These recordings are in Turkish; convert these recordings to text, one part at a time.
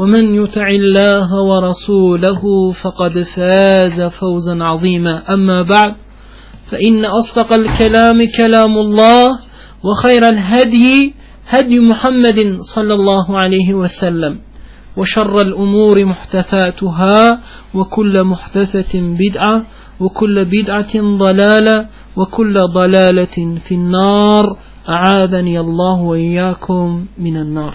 ومن يطع الله ورسوله فقد فاز فوزا عظيما. أما بعد فإن أصدق الكلام كلام الله وخير الهدي هدي محمد صلى الله عليه وسلم وشر الأمور محدثاتها وكل محدثة بدعة وكل بدعة ضلالة وكل ضلالة في النار. أعاذني الله وإياكم من النار.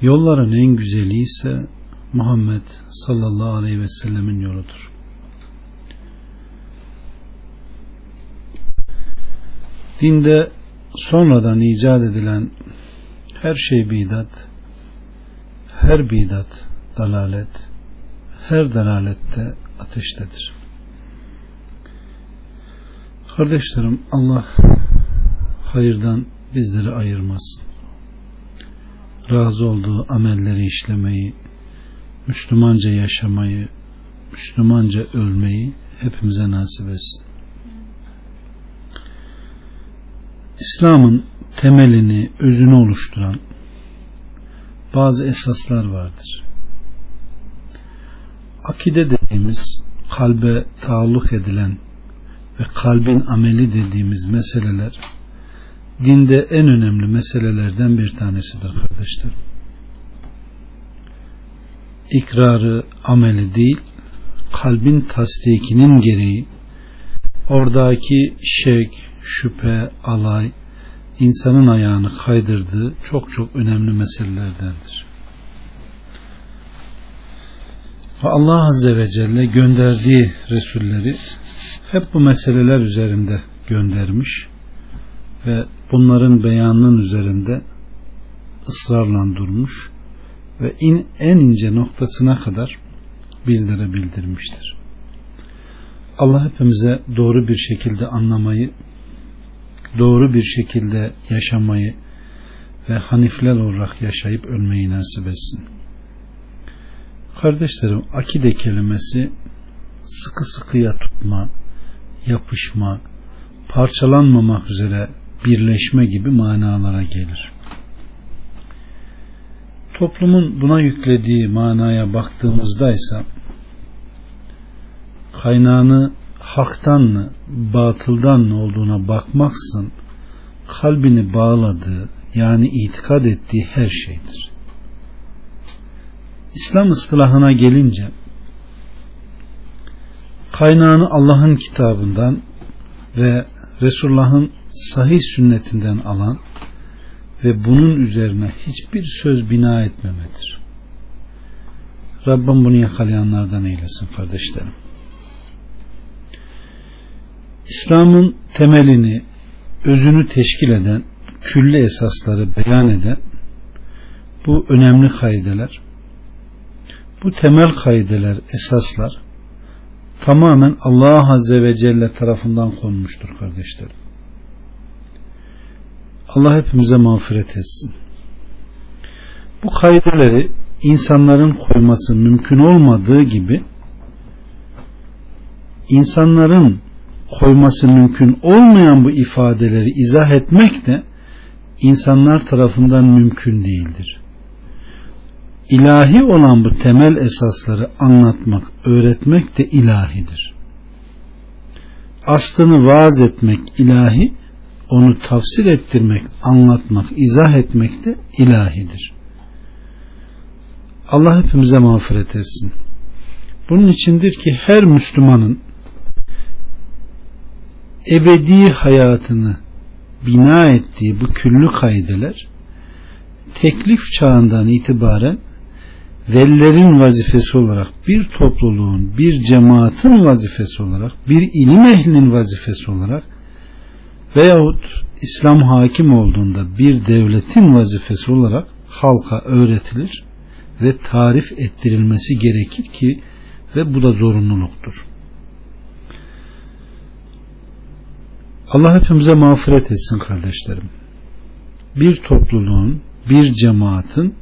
yolların en güzeli ise Muhammed sallallahu aleyhi ve sellemin yoludur. Dinde sonradan icat edilen her şey bidat, her bidat dalalet, her dalalette ateştedir. Kardeşlerim Allah hayırdan bizleri ayırmasın. Razı olduğu amelleri işlemeyi, Müslümanca yaşamayı, Müslümanca ölmeyi hepimize nasip etsin. İslam'ın temelini, özünü oluşturan bazı esaslar vardır. Akide dediğimiz kalbe taalluk edilen ve kalbin ameli dediğimiz meseleler dinde en önemli meselelerden bir tanesidir kardeşlerim. İkrarı, ameli değil, kalbin tasdikinin gereği oradaki şek, şüphe, alay, insanın ayağını kaydırdığı çok çok önemli meselelerdendir. Ve Allah Azze ve Celle gönderdiği Resulleri hep bu meseleler üzerinde göndermiş ve bunların beyanının üzerinde ısrarla durmuş ve in, en ince noktasına kadar bizlere bildirmiştir. Allah hepimize doğru bir şekilde anlamayı, doğru bir şekilde yaşamayı ve hanifler olarak yaşayıp ölmeyi nasip etsin. Kardeşlerim, akide kelimesi sıkı sıkıya tutma, yapışma, parçalanmamak üzere birleşme gibi manalara gelir. Toplumun buna yüklediği manaya baktığımızda ise kaynağını haktan mı, batıldan mı olduğuna bakmaksın kalbini bağladığı yani itikad ettiği her şeydir. İslam ıstılahına gelince kaynağını Allah'ın kitabından ve Resulullah'ın sahih sünnetinden alan ve bunun üzerine hiçbir söz bina etmemedir. Rabbim bunu yakalayanlardan eylesin kardeşlerim. İslam'ın temelini, özünü teşkil eden, külli esasları beyan eden bu önemli kaideler, bu temel kaideler, esaslar tamamen Allah Azze ve Celle tarafından konmuştur kardeşlerim. Allah hepimize mağfiret etsin. Bu kaideleri insanların koyması mümkün olmadığı gibi insanların koyması mümkün olmayan bu ifadeleri izah etmek de insanlar tarafından mümkün değildir. İlahi olan bu temel esasları anlatmak, öğretmek de ilahidir. Aslını vaaz etmek ilahi, onu tafsir ettirmek, anlatmak, izah etmek de ilahidir. Allah hepimize mağfiret etsin. Bunun içindir ki her Müslümanın ebedi hayatını bina ettiği bu küllü kaideler teklif çağından itibaren velilerin vazifesi olarak bir topluluğun, bir cemaatin vazifesi olarak, bir ilim ehlinin vazifesi olarak veyahut İslam hakim olduğunda bir devletin vazifesi olarak halka öğretilir ve tarif ettirilmesi gerekir ki ve bu da zorunluluktur. Allah hepimize mağfiret etsin kardeşlerim. Bir topluluğun, bir cemaatin,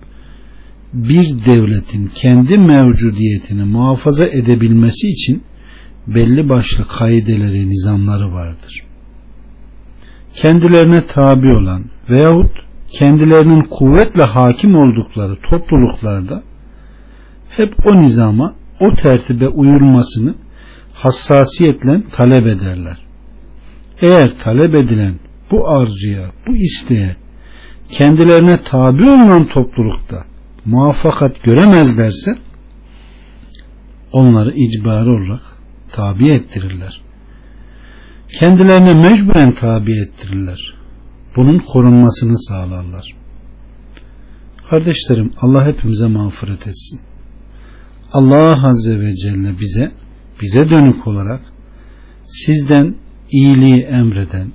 bir devletin kendi mevcudiyetini muhafaza edebilmesi için belli başlı kaideleri, nizamları vardır. Kendilerine tabi olan veyahut kendilerinin kuvvetle hakim oldukları topluluklarda hep o nizama, o tertibe uyulmasını hassasiyetle talep ederler. Eğer talep edilen bu arzuya, bu isteğe kendilerine tabi olunan toplulukta muvaffakat göremezlerse onları icbari olarak tabi ettirirler. Kendilerine mecburen tabi ettirirler. Bunun korunmasını sağlarlar. Kardeşlerim Allah hepimize mağfiret etsin. Allah Azze ve Celle bize bize dönük olarak sizden iyiliği emreden,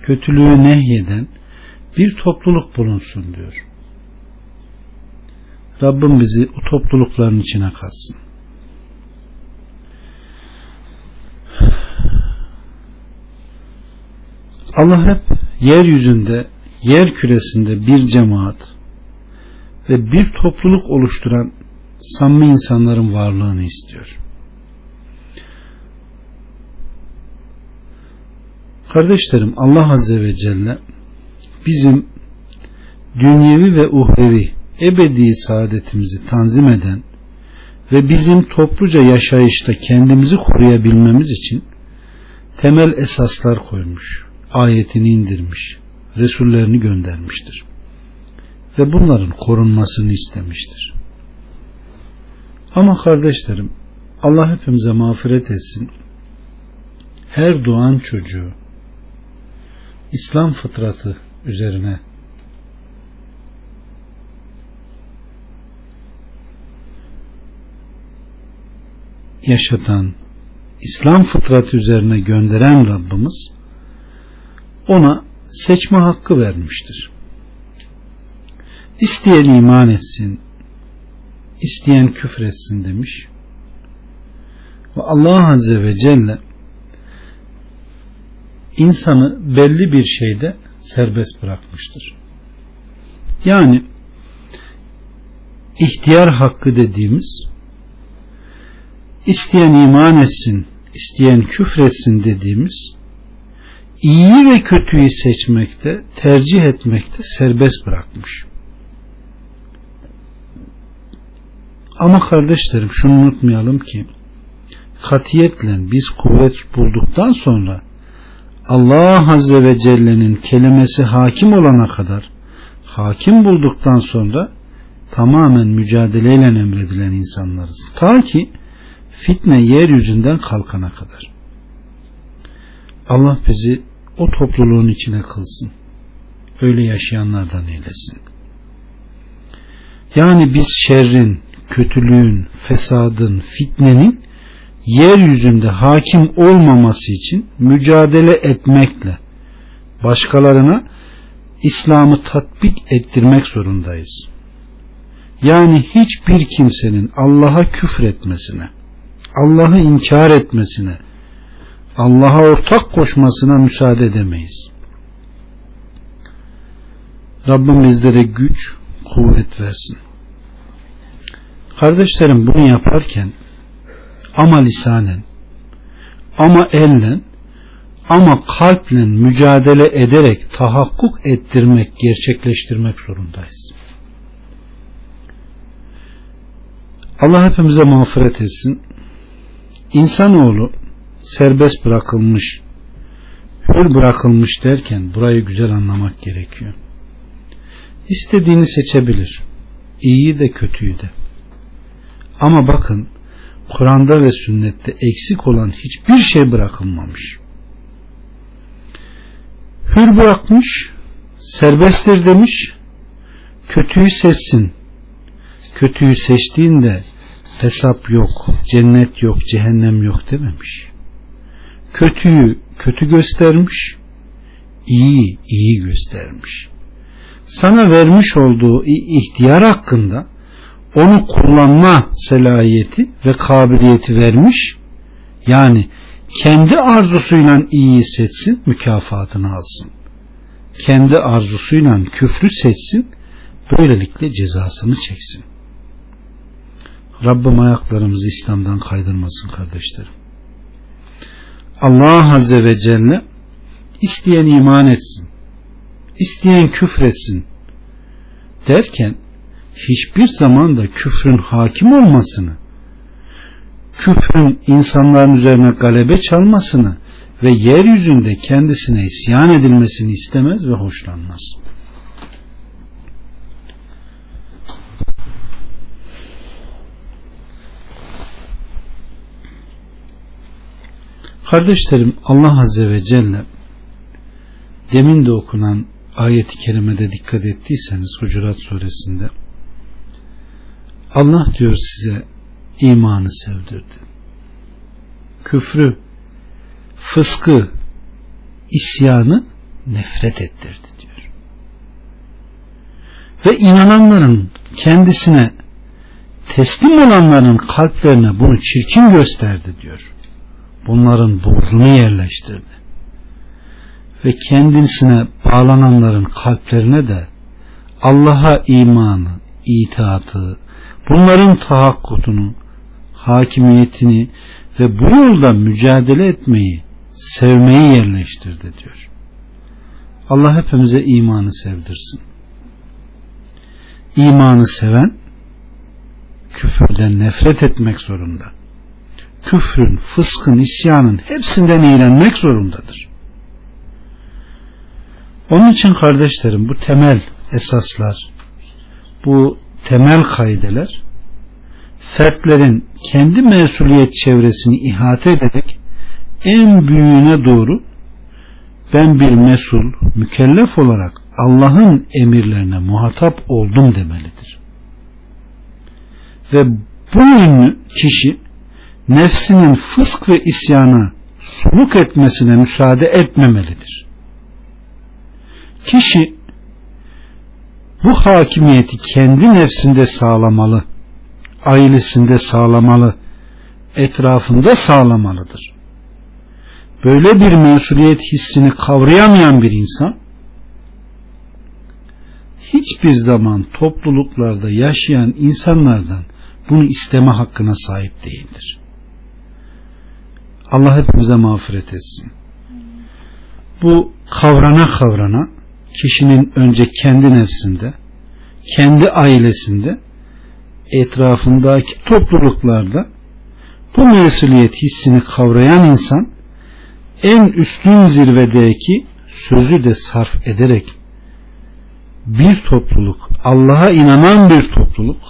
kötülüğü nehyeden bir topluluk bulunsun diyor. Rabbim bizi o toplulukların içine katsın. Allah hep yeryüzünde, yer küresinde bir cemaat ve bir topluluk oluşturan samimi insanların varlığını istiyor. Kardeşlerim Allah Azze ve Celle bizim dünyevi ve uhrevi ebedi saadetimizi tanzim eden ve bizim topluca yaşayışta kendimizi koruyabilmemiz için temel esaslar koymuş, ayetini indirmiş, Resullerini göndermiştir. Ve bunların korunmasını istemiştir. Ama kardeşlerim, Allah hepimize mağfiret etsin. Her doğan çocuğu İslam fıtratı üzerine yaşatan İslam fıtratı üzerine gönderen Rabbimiz ona seçme hakkı vermiştir. İsteyen iman etsin, isteyen küfür etsin demiş. Ve Allah Azze ve Celle insanı belli bir şeyde serbest bırakmıştır. Yani ihtiyar hakkı dediğimiz isteyen iman etsin, isteyen küfretsin dediğimiz iyi ve kötüyü seçmekte, tercih etmekte serbest bırakmış. Ama kardeşlerim şunu unutmayalım ki katiyetle biz kuvvet bulduktan sonra Allah Azze ve Celle'nin kelimesi hakim olana kadar hakim bulduktan sonra tamamen mücadeleyle emredilen insanlarız. Ta ki fitne yeryüzünden kalkana kadar. Allah bizi o topluluğun içine kılsın. Öyle yaşayanlardan eylesin. Yani biz şerrin, kötülüğün, fesadın, fitnenin yeryüzünde hakim olmaması için mücadele etmekle başkalarına İslam'ı tatbik ettirmek zorundayız. Yani hiçbir kimsenin Allah'a küfür etmesine, Allah'ı inkar etmesine, Allah'a ortak koşmasına müsaade edemeyiz. Rabbim bizlere güç, kuvvet versin. Kardeşlerim bunu yaparken ama lisanen, ama ellen, ama kalple mücadele ederek tahakkuk ettirmek, gerçekleştirmek zorundayız. Allah hepimize mağfiret etsin. İnsanoğlu serbest bırakılmış, hür bırakılmış derken burayı güzel anlamak gerekiyor. İstediğini seçebilir. İyiyi de kötüyü de. Ama bakın Kur'an'da ve sünnette eksik olan hiçbir şey bırakılmamış. Hür bırakmış, serbesttir demiş, kötüyü seçsin. Kötüyü seçtiğinde hesap yok, cennet yok, cehennem yok dememiş. Kötüyü kötü göstermiş, iyi iyi göstermiş. Sana vermiş olduğu ihtiyar hakkında onu kullanma selahiyeti ve kabiliyeti vermiş. Yani kendi arzusuyla iyiyi seçsin, mükafatını alsın. Kendi arzusuyla küfrü seçsin, böylelikle cezasını çeksin. Rabbim ayaklarımızı İslam'dan kaydırmasın kardeşlerim. Allah Azze ve Celle isteyen iman etsin, isteyen küfretsin derken hiçbir zaman da küfrün hakim olmasını, küfrün insanların üzerine galebe çalmasını ve yeryüzünde kendisine isyan edilmesini istemez ve hoşlanmaz. Kardeşlerim Allah Azze ve Celle demin de okunan ayeti kerimede dikkat ettiyseniz Hucurat suresinde Allah diyor size imanı sevdirdi. Küfrü, fıskı, isyanı nefret ettirdi diyor. Ve inananların kendisine teslim olanların kalplerine bunu çirkin gösterdi diyor. Bunların borcunu yerleştirdi. Ve kendisine bağlananların kalplerine de Allah'a imanı, itaatı, bunların tahakkutunu, hakimiyetini ve bu yolda mücadele etmeyi, sevmeyi yerleştirdi diyor. Allah hepimize imanı sevdirsin. İmanı seven küfürden nefret etmek zorunda. Küfrün, fıskın, isyanın hepsinden eğlenmek zorundadır. Onun için kardeşlerim bu temel esaslar, bu temel kaideler fertlerin kendi mesuliyet çevresini ihate ederek en büyüğüne doğru ben bir mesul, mükellef olarak Allah'ın emirlerine muhatap oldum demelidir. Ve bu kişi nefsinin fısk ve isyana suluk etmesine müsaade etmemelidir. Kişi bu hakimiyeti kendi nefsinde sağlamalı, ailesinde sağlamalı, etrafında sağlamalıdır. Böyle bir mesuliyet hissini kavrayamayan bir insan hiçbir zaman topluluklarda yaşayan insanlardan bunu isteme hakkına sahip değildir. Allah hepimize mağfiret etsin. Bu kavrana kavrana kişinin önce kendi nefsinde, kendi ailesinde, etrafındaki topluluklarda bu mesuliyet hissini kavrayan insan en üstün zirvedeki sözü de sarf ederek bir topluluk, Allah'a inanan bir topluluk,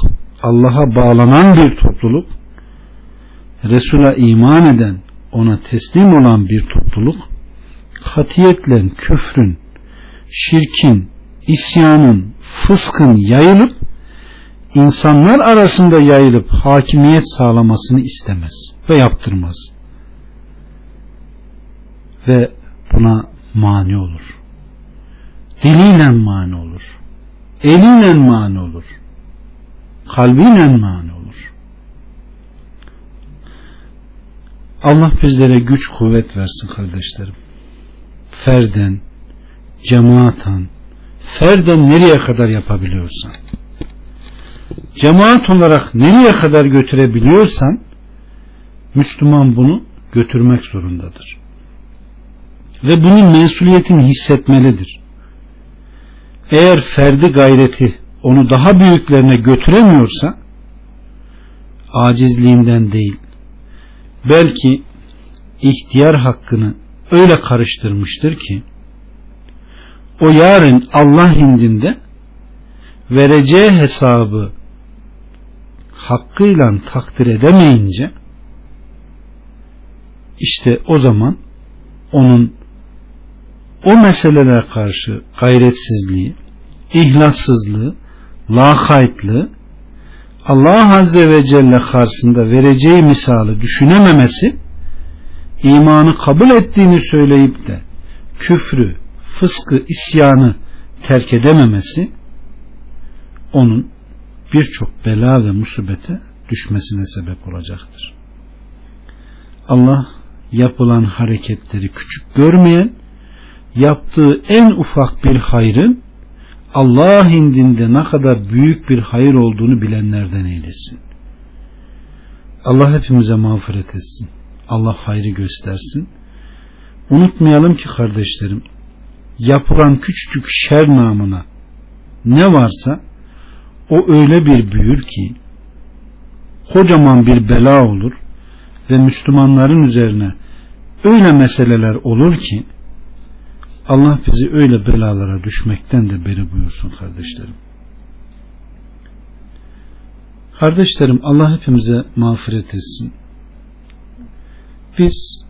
Allah'a bağlanan bir topluluk, Resul'a iman eden, ona teslim olan bir topluluk, katiyetle küfrün, şirkin, isyanın, fıskın yayılıp insanlar arasında yayılıp hakimiyet sağlamasını istemez ve yaptırmaz. Ve buna mani olur. Diliyle mani olur. Eliyle mani olur. Kalbiyle mani olur. Allah bizlere güç kuvvet versin kardeşlerim. Ferden, cemaatan, ferden nereye kadar yapabiliyorsan, cemaat olarak nereye kadar götürebiliyorsan, Müslüman bunu götürmek zorundadır. Ve bunun mensuliyetini hissetmelidir. Eğer ferdi gayreti onu daha büyüklerine götüremiyorsa, acizliğinden değil, belki ihtiyar hakkını öyle karıştırmıştır ki o yarın Allah indinde vereceği hesabı hakkıyla takdir edemeyince işte o zaman onun o meselelere karşı gayretsizliği, ihlassızlığı, lakaytlığı Allah Azze ve Celle karşısında vereceği misali düşünememesi imanı kabul ettiğini söyleyip de küfrü, fıskı, isyanı terk edememesi onun birçok bela ve musibete düşmesine sebep olacaktır. Allah yapılan hareketleri küçük görmeyen, yaptığı en ufak bir hayrın Allah indinde ne kadar büyük bir hayır olduğunu bilenlerden eylesin. Allah hepimize mağfiret etsin. Allah hayrı göstersin. Unutmayalım ki kardeşlerim, yapılan küçücük şer namına ne varsa o öyle bir büyür ki kocaman bir bela olur ve Müslümanların üzerine öyle meseleler olur ki Allah bizi öyle belalara düşmekten de beri buyursun kardeşlerim. Kardeşlerim Allah hepimize mağfiret etsin. Biz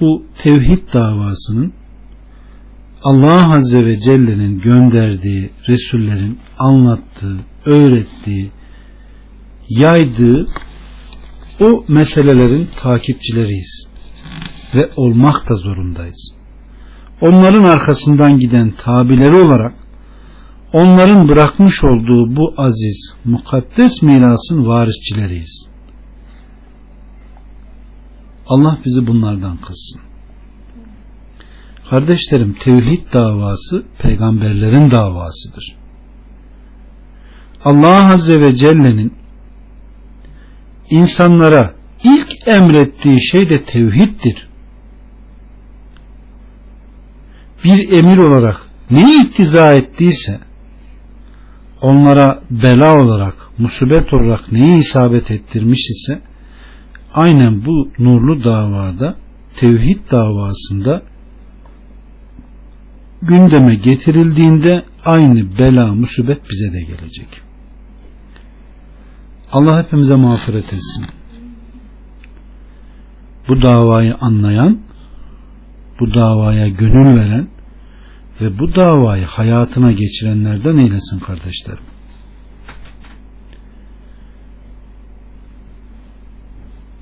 bu tevhid davasının Allah Azze ve Celle'nin gönderdiği Resullerin anlattığı, öğrettiği, yaydığı o meselelerin takipçileriyiz ve olmak da zorundayız onların arkasından giden tabileri olarak onların bırakmış olduğu bu aziz, mukaddes mirasın varisçileriyiz. Allah bizi bunlardan kılsın. Kardeşlerim tevhid davası peygamberlerin davasıdır. Allah Azze ve Celle'nin insanlara ilk emrettiği şey de tevhiddir. Bir emir olarak neyi iktiza ettiyse onlara bela olarak musibet olarak neyi isabet ettirmiş ise aynen bu nurlu davada tevhid davasında gündeme getirildiğinde aynı bela musibet bize de gelecek. Allah hepimize mağfiret etsin. Bu davayı anlayan bu davaya gönül veren ve bu davayı hayatına geçirenlerden eylesin kardeşlerim.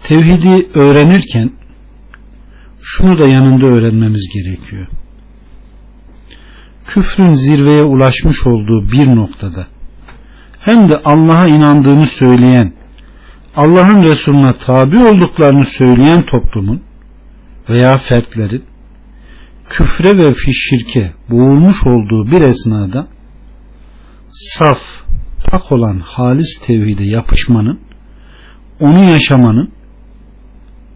Tevhidi öğrenirken şunu da yanında öğrenmemiz gerekiyor. Küfrün zirveye ulaşmış olduğu bir noktada hem de Allah'a inandığını söyleyen Allah'ın Resulüne tabi olduklarını söyleyen toplumun veya fertlerin küfre ve şirke boğulmuş olduğu bir esnada saf, pak olan halis tevhide yapışmanın, onu yaşamanın,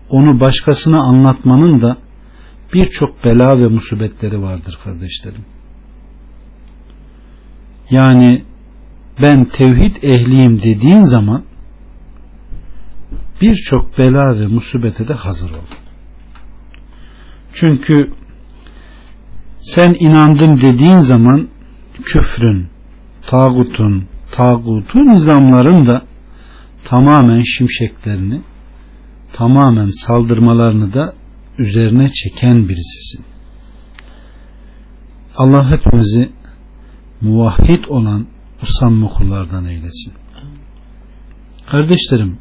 onu başkasına anlatmanın da birçok bela ve musibetleri vardır kardeşlerim. Yani ben tevhid ehliyim dediğin zaman birçok bela ve musibete de hazır ol. Çünkü sen inandım dediğin zaman küfrün, tağutun, tağutu nizamların da tamamen şimşeklerini, tamamen saldırmalarını da üzerine çeken birisisin. Allah hepimizi muvahhid olan samimi kullardan eylesin. Kardeşlerim,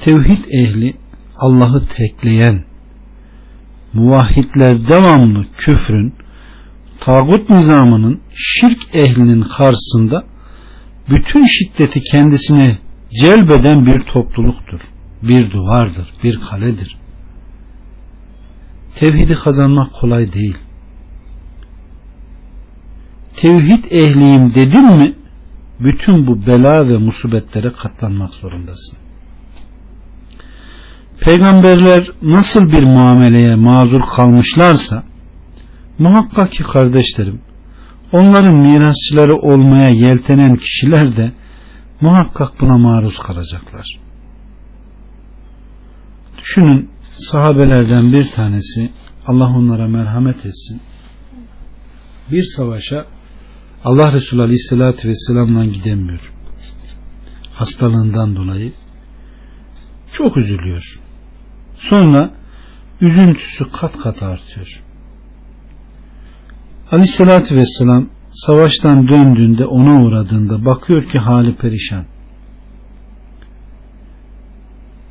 tevhid ehli Allah'ı tekleyen, muvahhidler devamlı küfrün, tağut nizamının şirk ehlinin karşısında bütün şiddeti kendisine celbeden bir topluluktur. Bir duvardır, bir kaledir. Tevhidi kazanmak kolay değil. Tevhid ehliyim dedin mi bütün bu bela ve musibetlere katlanmak zorundasın. Peygamberler nasıl bir muameleye mazur kalmışlarsa muhakkak ki kardeşlerim onların mirasçıları olmaya yeltenen kişiler de muhakkak buna maruz kalacaklar. Düşünün sahabelerden bir tanesi Allah onlara merhamet etsin. Bir savaşa Allah Resulü Aleyhisselatü Vesselam'la gidemiyor. Hastalığından dolayı çok üzülüyor. Sonra üzüntüsü kat kat artıyor. Aleyhissalatü vesselam savaştan döndüğünde ona uğradığında bakıyor ki hali perişan.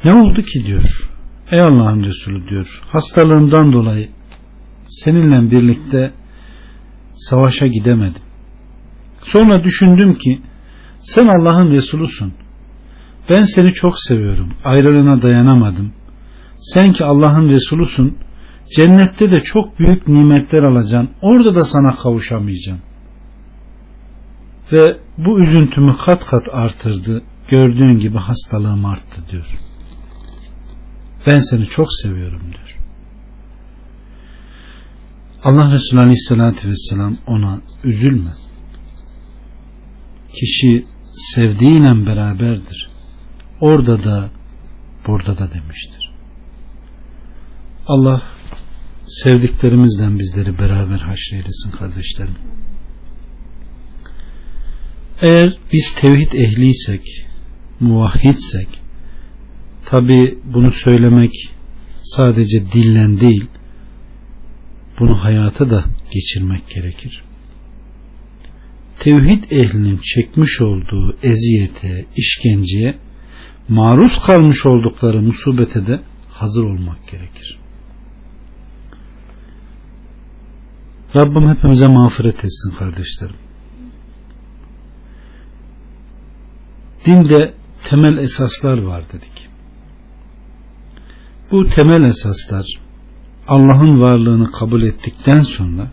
Ne oldu ki diyor. Ey Allah'ın Resulü diyor. Hastalığımdan dolayı seninle birlikte savaşa gidemedim. Sonra düşündüm ki sen Allah'ın Resulusun. Ben seni çok seviyorum. Ayrılığına dayanamadım. Sen ki Allah'ın Resulusun. Cennette de çok büyük nimetler alacaksın. Orada da sana kavuşamayacağım. Ve bu üzüntümü kat kat artırdı. Gördüğün gibi hastalığım arttı diyor. Ben seni çok seviyorum diyor. Allah Resulü Aleyhisselatü Vesselam ona üzülme. Kişi sevdiğiyle beraberdir. Orada da burada da demiştir. Allah sevdiklerimizden bizleri beraber haşreylesin kardeşlerim. Eğer biz tevhid ehliysek, muvahhidsek, tabi bunu söylemek sadece dillen değil, bunu hayata da geçirmek gerekir. Tevhid ehlinin çekmiş olduğu eziyete, işkenceye, maruz kalmış oldukları musibete de hazır olmak gerekir. Rabbim hepimize mağfiret etsin kardeşlerim. Dinde temel esaslar var dedik. Bu temel esaslar Allah'ın varlığını kabul ettikten sonra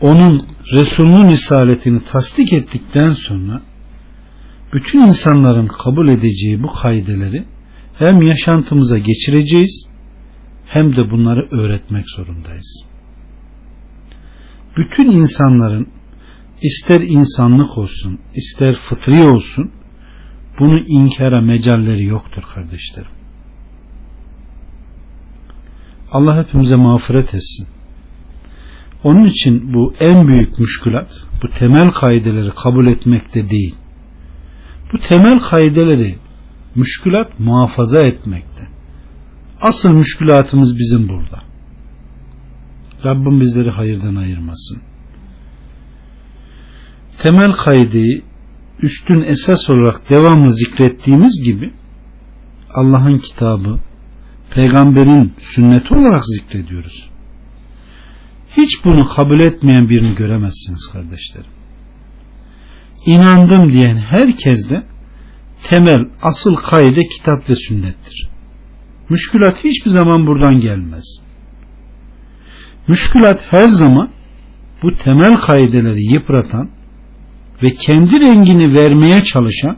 onun Resulünün risaletini tasdik ettikten sonra bütün insanların kabul edeceği bu kaideleri hem yaşantımıza geçireceğiz hem de bunları öğretmek zorundayız bütün insanların ister insanlık olsun ister fıtri olsun bunu inkara mecalleri yoktur kardeşlerim. Allah hepimize mağfiret etsin. Onun için bu en büyük müşkülat bu temel kaideleri kabul etmekte değil. Bu temel kaideleri müşkülat muhafaza etmekte. Asıl müşkülatımız bizim burada. Rabbim bizleri hayırdan ayırmasın. Temel kaydı üstün esas olarak devamlı zikrettiğimiz gibi Allah'ın kitabı, peygamberin sünneti olarak zikrediyoruz. Hiç bunu kabul etmeyen birini göremezsiniz kardeşlerim. İnandım diyen herkes de temel asıl kaide kitap ve sünnettir. Müşkülat hiçbir zaman buradan gelmez. Müşkülat her zaman bu temel kaideleri yıpratan ve kendi rengini vermeye çalışan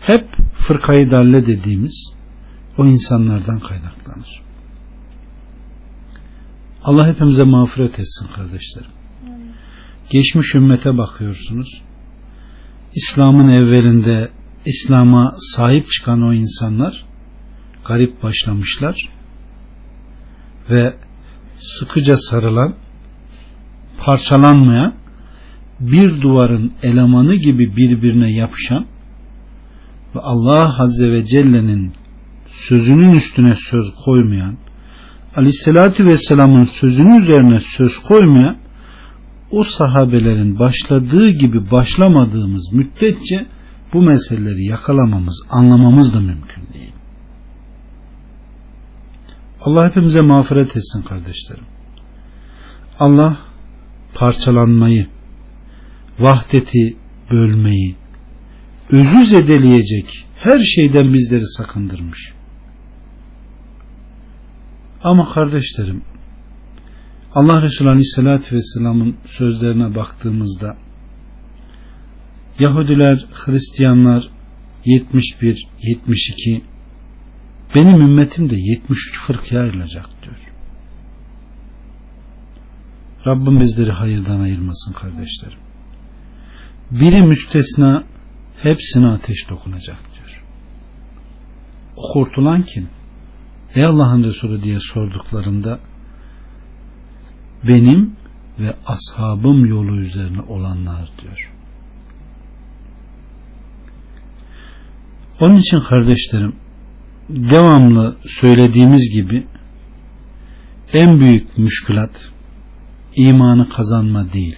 hep fırkayı dalle dediğimiz o insanlardan kaynaklanır. Allah hepimize mağfiret etsin kardeşlerim. Geçmiş ümmete bakıyorsunuz. İslam'ın evvelinde İslam'a sahip çıkan o insanlar garip başlamışlar ve sıkıca sarılan, parçalanmayan, bir duvarın elemanı gibi birbirine yapışan ve Allah Azze ve Celle'nin sözünün üstüne söz koymayan, Aleyhisselatü Vesselam'ın sözünün üzerine söz koymayan o sahabelerin başladığı gibi başlamadığımız müddetçe bu meseleleri yakalamamız, anlamamız da mümkün değil. Allah hepimize mağfiret etsin kardeşlerim. Allah parçalanmayı, vahdeti bölmeyi, özü zedeleyecek her şeyden bizleri sakındırmış. Ama kardeşlerim, Allah Resulü Aleyhisselatü Vesselam'ın sözlerine baktığımızda Yahudiler, Hristiyanlar 71, 72 benim ümmetim de 73 fırkaya ayrılacak diyor. Rabbim bizleri hayırdan ayırmasın kardeşlerim. Biri müstesna hepsine ateş dokunacak diyor. O kurtulan kim? Ey Allah'ın Resulü diye sorduklarında benim ve ashabım yolu üzerine olanlar diyor. Onun için kardeşlerim devamlı söylediğimiz gibi en büyük müşkülat imanı kazanma değil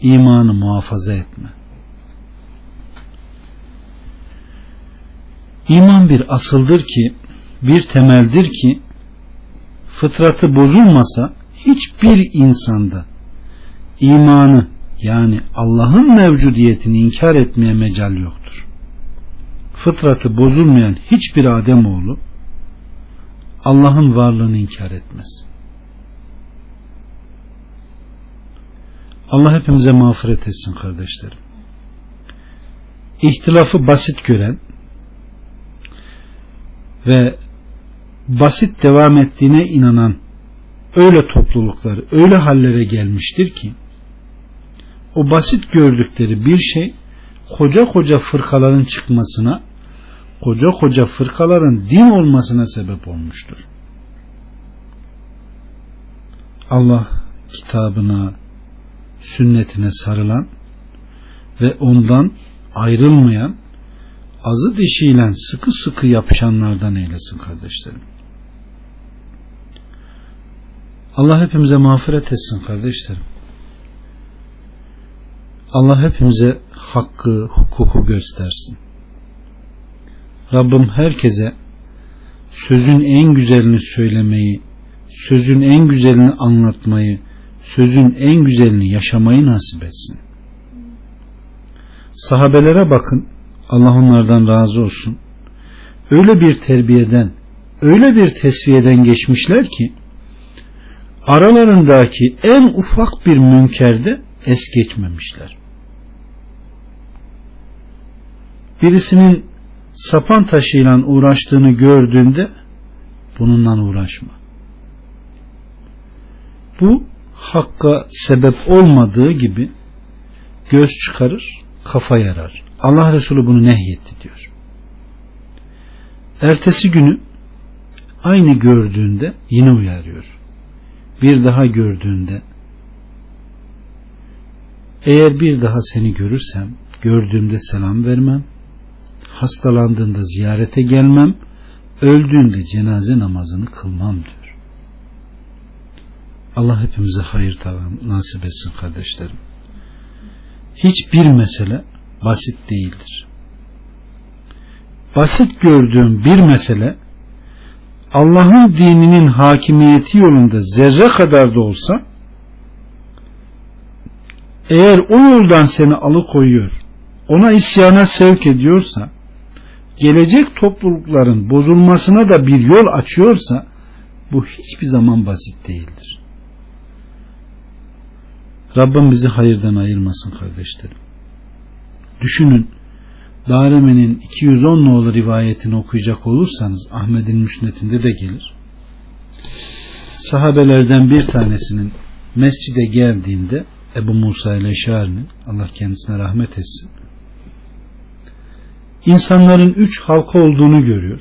imanı muhafaza etme iman bir asıldır ki bir temeldir ki fıtratı bozulmasa hiçbir insanda imanı yani Allah'ın mevcudiyetini inkar etmeye mecal yoktur. Fıtratı bozulmayan hiçbir Ademoğlu Allah'ın varlığını inkar etmez. Allah hepimize mağfiret etsin kardeşlerim. İhtilafı basit gören ve basit devam ettiğine inanan öyle topluluklar, öyle hallere gelmiştir ki o basit gördükleri bir şey koca koca fırkaların çıkmasına, koca koca fırkaların din olmasına sebep olmuştur. Allah kitabına, sünnetine sarılan ve ondan ayrılmayan azı dişiyle sıkı sıkı yapışanlardan eylesin kardeşlerim. Allah hepimize mağfiret etsin kardeşlerim. Allah hepimize hakkı, hukuku göstersin. Rabbim herkese sözün en güzelini söylemeyi, sözün en güzelini anlatmayı, sözün en güzelini yaşamayı nasip etsin. Sahabelere bakın, Allah onlardan razı olsun. Öyle bir terbiyeden, öyle bir tesviyeden geçmişler ki, aralarındaki en ufak bir münkerde es geçmemişler. Birisinin sapan taşıyla uğraştığını gördüğünde bununla uğraşma. Bu hakka sebep olmadığı gibi göz çıkarır, kafa yarar. Allah Resulü bunu nehyetti diyor. Ertesi günü aynı gördüğünde yine uyarıyor. Bir daha gördüğünde eğer bir daha seni görürsem gördüğümde selam vermem hastalandığında ziyarete gelmem öldüğünde cenaze namazını kılmam diyor. Allah hepimize hayır nasip etsin kardeşlerim. Hiçbir mesele basit değildir. Basit gördüğüm bir mesele Allah'ın dininin hakimiyeti yolunda zerre kadar da olsa eğer o yoldan seni alıkoyuyor ona isyana sevk ediyorsa gelecek toplulukların bozulmasına da bir yol açıyorsa bu hiçbir zaman basit değildir. Rabbim bizi hayırdan ayırmasın kardeşlerim. Düşünün Darimi'nin 210 nolu rivayetini okuyacak olursanız Ahmet'in müsnetinde de gelir. Sahabelerden bir tanesinin mescide geldiğinde Ebu Musa ile Şari'nin Allah kendisine rahmet etsin. İnsanların üç halka olduğunu görüyor.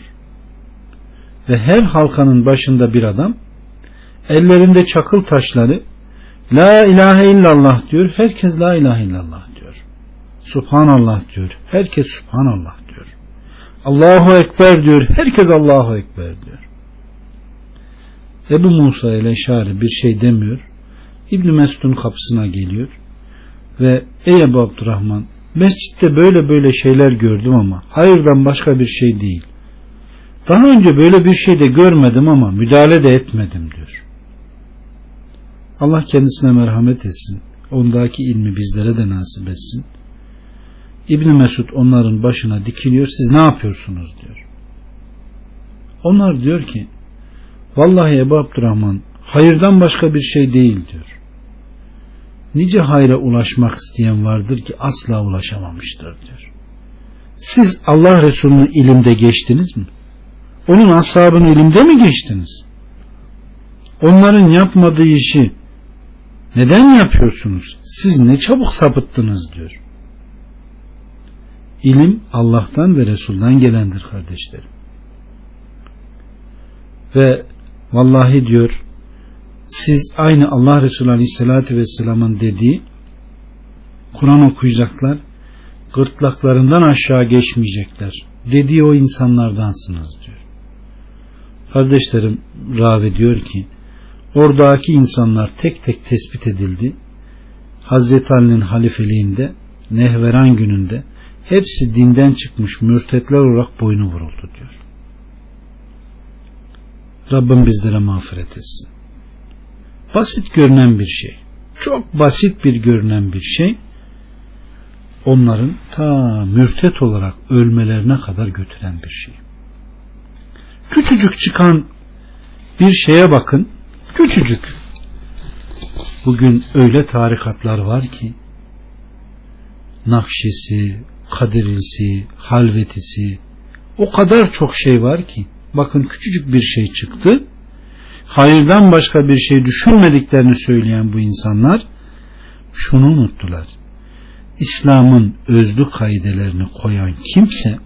Ve her halkanın başında bir adam ellerinde çakıl taşları La ilahe illallah diyor. Herkes la ilahe illallah diyor. Subhanallah diyor. Herkes Subhanallah diyor. Allahu Ekber diyor. Herkes Allahu Ekber diyor. Ebu Musa ile Şari bir şey demiyor. İbni Mesud'un kapısına geliyor ve ey Ebu Abdurrahman mescitte böyle böyle şeyler gördüm ama hayırdan başka bir şey değil. Daha önce böyle bir şey de görmedim ama müdahale de etmedim diyor. Allah kendisine merhamet etsin. Ondaki ilmi bizlere de nasip etsin. İbni Mesud onların başına dikiliyor. Siz ne yapıyorsunuz diyor. Onlar diyor ki Vallahi Ebu Abdurrahman hayırdan başka bir şey değil diyor. Nice hayra ulaşmak isteyen vardır ki asla ulaşamamıştır diyor. Siz Allah Resulü'nün ilimde geçtiniz mi? Onun ashabının ilimde mi geçtiniz? Onların yapmadığı işi neden yapıyorsunuz? Siz ne çabuk sapıttınız diyor. İlim Allah'tan ve Resul'dan gelendir kardeşlerim. Ve vallahi diyor siz aynı Allah Resulü Aleyhisselatü Vesselam'ın dediği Kur'an okuyacaklar gırtlaklarından aşağı geçmeyecekler dediği o insanlardansınız diyor. Kardeşlerim ravi diyor ki oradaki insanlar tek tek tespit edildi. Hazreti Ali'nin halifeliğinde Nehveran gününde hepsi dinden çıkmış mürtetler olarak boynu vuruldu diyor. Rabbim bizlere mağfiret etsin. Basit görünen bir şey. Çok basit bir görünen bir şey onların ta mürtet olarak ölmelerine kadar götüren bir şey. Küçücük çıkan bir şeye bakın. Küçücük. Bugün öyle tarikatlar var ki Nakşisi, Kadirisi, Halvetisi o kadar çok şey var ki bakın küçücük bir şey çıktı hayırdan başka bir şey düşünmediklerini söyleyen bu insanlar şunu unuttular. İslam'ın özlü kaidelerini koyan kimse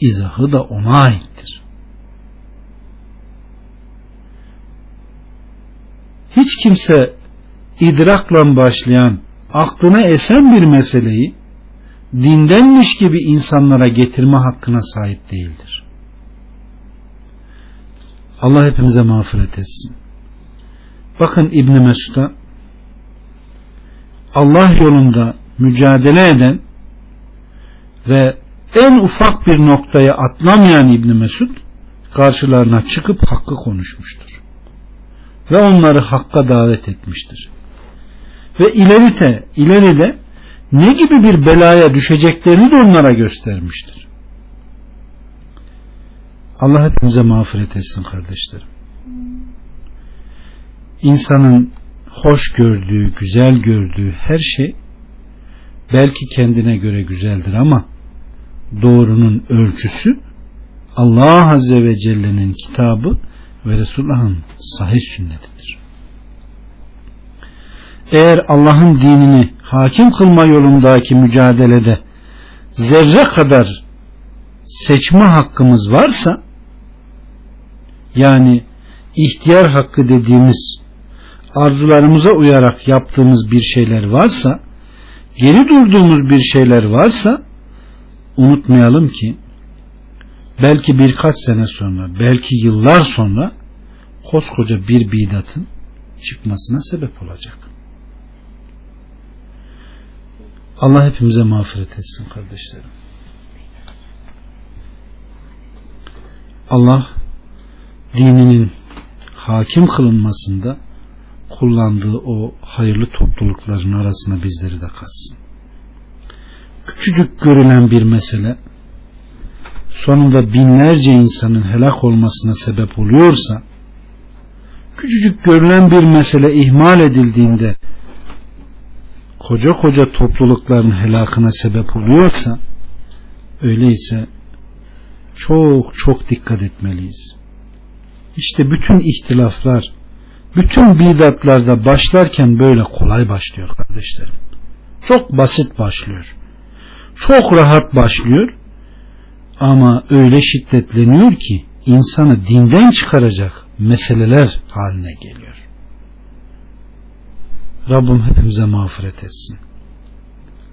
izahı da ona aittir. Hiç kimse idrakla başlayan aklına esen bir meseleyi dindenmiş gibi insanlara getirme hakkına sahip değildir. Allah hepimize mağfiret etsin. Bakın İbn Mesud'a Allah yolunda mücadele eden ve en ufak bir noktaya atlamayan İbn Mesud karşılarına çıkıp hakkı konuşmuştur. Ve onları hakka davet etmiştir. Ve ileride, ileride ne gibi bir belaya düşeceklerini de onlara göstermiştir. Allah hepimize mağfiret etsin kardeşlerim. İnsanın hoş gördüğü, güzel gördüğü her şey belki kendine göre güzeldir ama doğrunun ölçüsü Allah Azze ve Celle'nin kitabı ve Resulullah'ın sahih sünnetidir. Eğer Allah'ın dinini hakim kılma yolundaki mücadelede zerre kadar seçme hakkımız varsa yani ihtiyar hakkı dediğimiz arzularımıza uyarak yaptığımız bir şeyler varsa geri durduğumuz bir şeyler varsa unutmayalım ki belki birkaç sene sonra belki yıllar sonra koskoca bir bidatın çıkmasına sebep olacak. Allah hepimize mağfiret etsin kardeşlerim. Allah dininin hakim kılınmasında kullandığı o hayırlı toplulukların arasına bizleri de katsın. Küçücük görülen bir mesele sonunda binlerce insanın helak olmasına sebep oluyorsa küçücük görülen bir mesele ihmal edildiğinde koca koca toplulukların helakına sebep oluyorsa öyleyse çok çok dikkat etmeliyiz. İşte bütün ihtilaflar, bütün bidatlarda başlarken böyle kolay başlıyor kardeşlerim. Çok basit başlıyor. Çok rahat başlıyor. Ama öyle şiddetleniyor ki insanı dinden çıkaracak meseleler haline geliyor. Rabbim hepimize mağfiret etsin.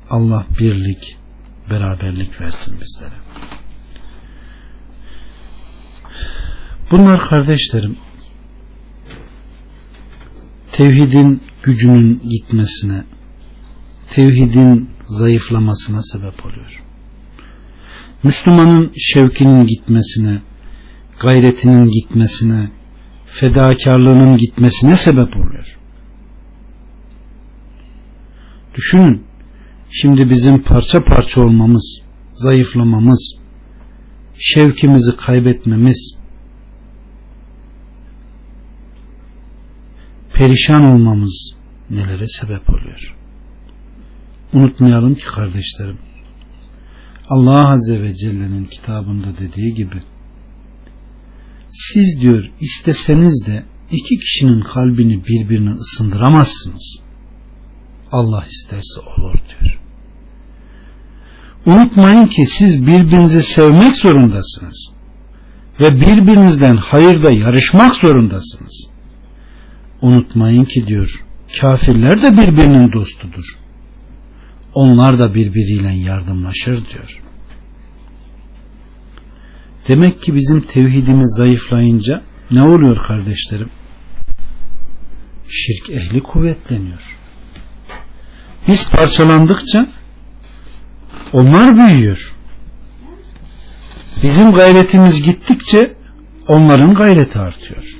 Allah birlik, beraberlik versin bizlere. Bunlar kardeşlerim tevhidin gücünün gitmesine, tevhidin zayıflamasına sebep oluyor. Müslümanın şevkinin gitmesine, gayretinin gitmesine, fedakarlığının gitmesine sebep oluyor. Düşünün, şimdi bizim parça parça olmamız, zayıflamamız, şevkimizi kaybetmemiz, perişan olmamız nelere sebep oluyor. Unutmayalım ki kardeşlerim, Allah Azze ve Celle'nin kitabında dediği gibi siz diyor isteseniz de iki kişinin kalbini birbirine ısındıramazsınız. Allah isterse olur diyor. Unutmayın ki siz birbirinizi sevmek zorundasınız. Ve birbirinizden hayırda yarışmak zorundasınız. Unutmayın ki diyor kafirler de birbirinin dostudur. Onlar da birbiriyle yardımlaşır diyor. Demek ki bizim tevhidimiz zayıflayınca ne oluyor kardeşlerim? Şirk ehli kuvvetleniyor. Biz parçalandıkça onlar büyüyor. Bizim gayretimiz gittikçe onların gayreti artıyor.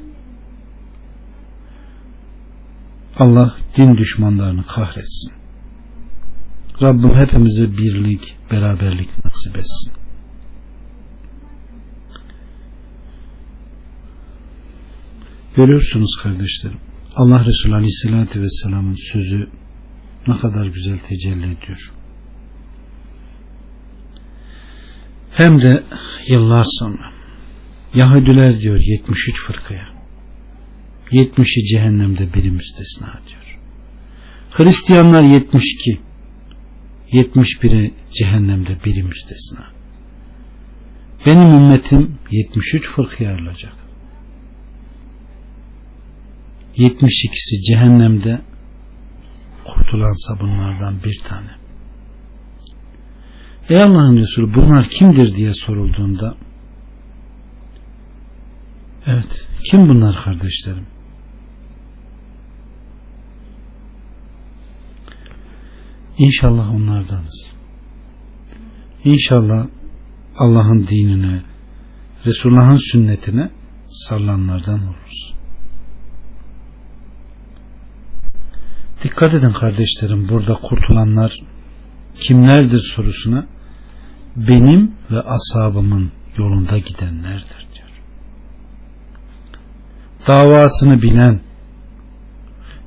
Allah din düşmanlarını kahretsin. Rabbim hepimize birlik, beraberlik nasip etsin. Görüyorsunuz kardeşlerim. Allah Resulü Aleyhisselatü Vesselam'ın sözü ne kadar güzel tecelli ediyor. Hem de yıllar sonra Yahudiler diyor 73 fırkaya 70'i cehennemde biri müstesna diyor. Hristiyanlar 72 71'i cehennemde biri müstesna. Benim ümmetim 73 fırkaya ayrılacak. 72'si cehennemde kurtulansa bunlardan bir tane. Ey Allah'ın Resulü bunlar kimdir diye sorulduğunda evet kim bunlar kardeşlerim? İnşallah onlardanız. İnşallah Allah'ın dinine, Resulullah'ın sünnetine sarılanlardan oluruz. Dikkat edin kardeşlerim burada kurtulanlar kimlerdir sorusuna benim ve ashabımın yolunda gidenlerdir diyor. Davasını bilen,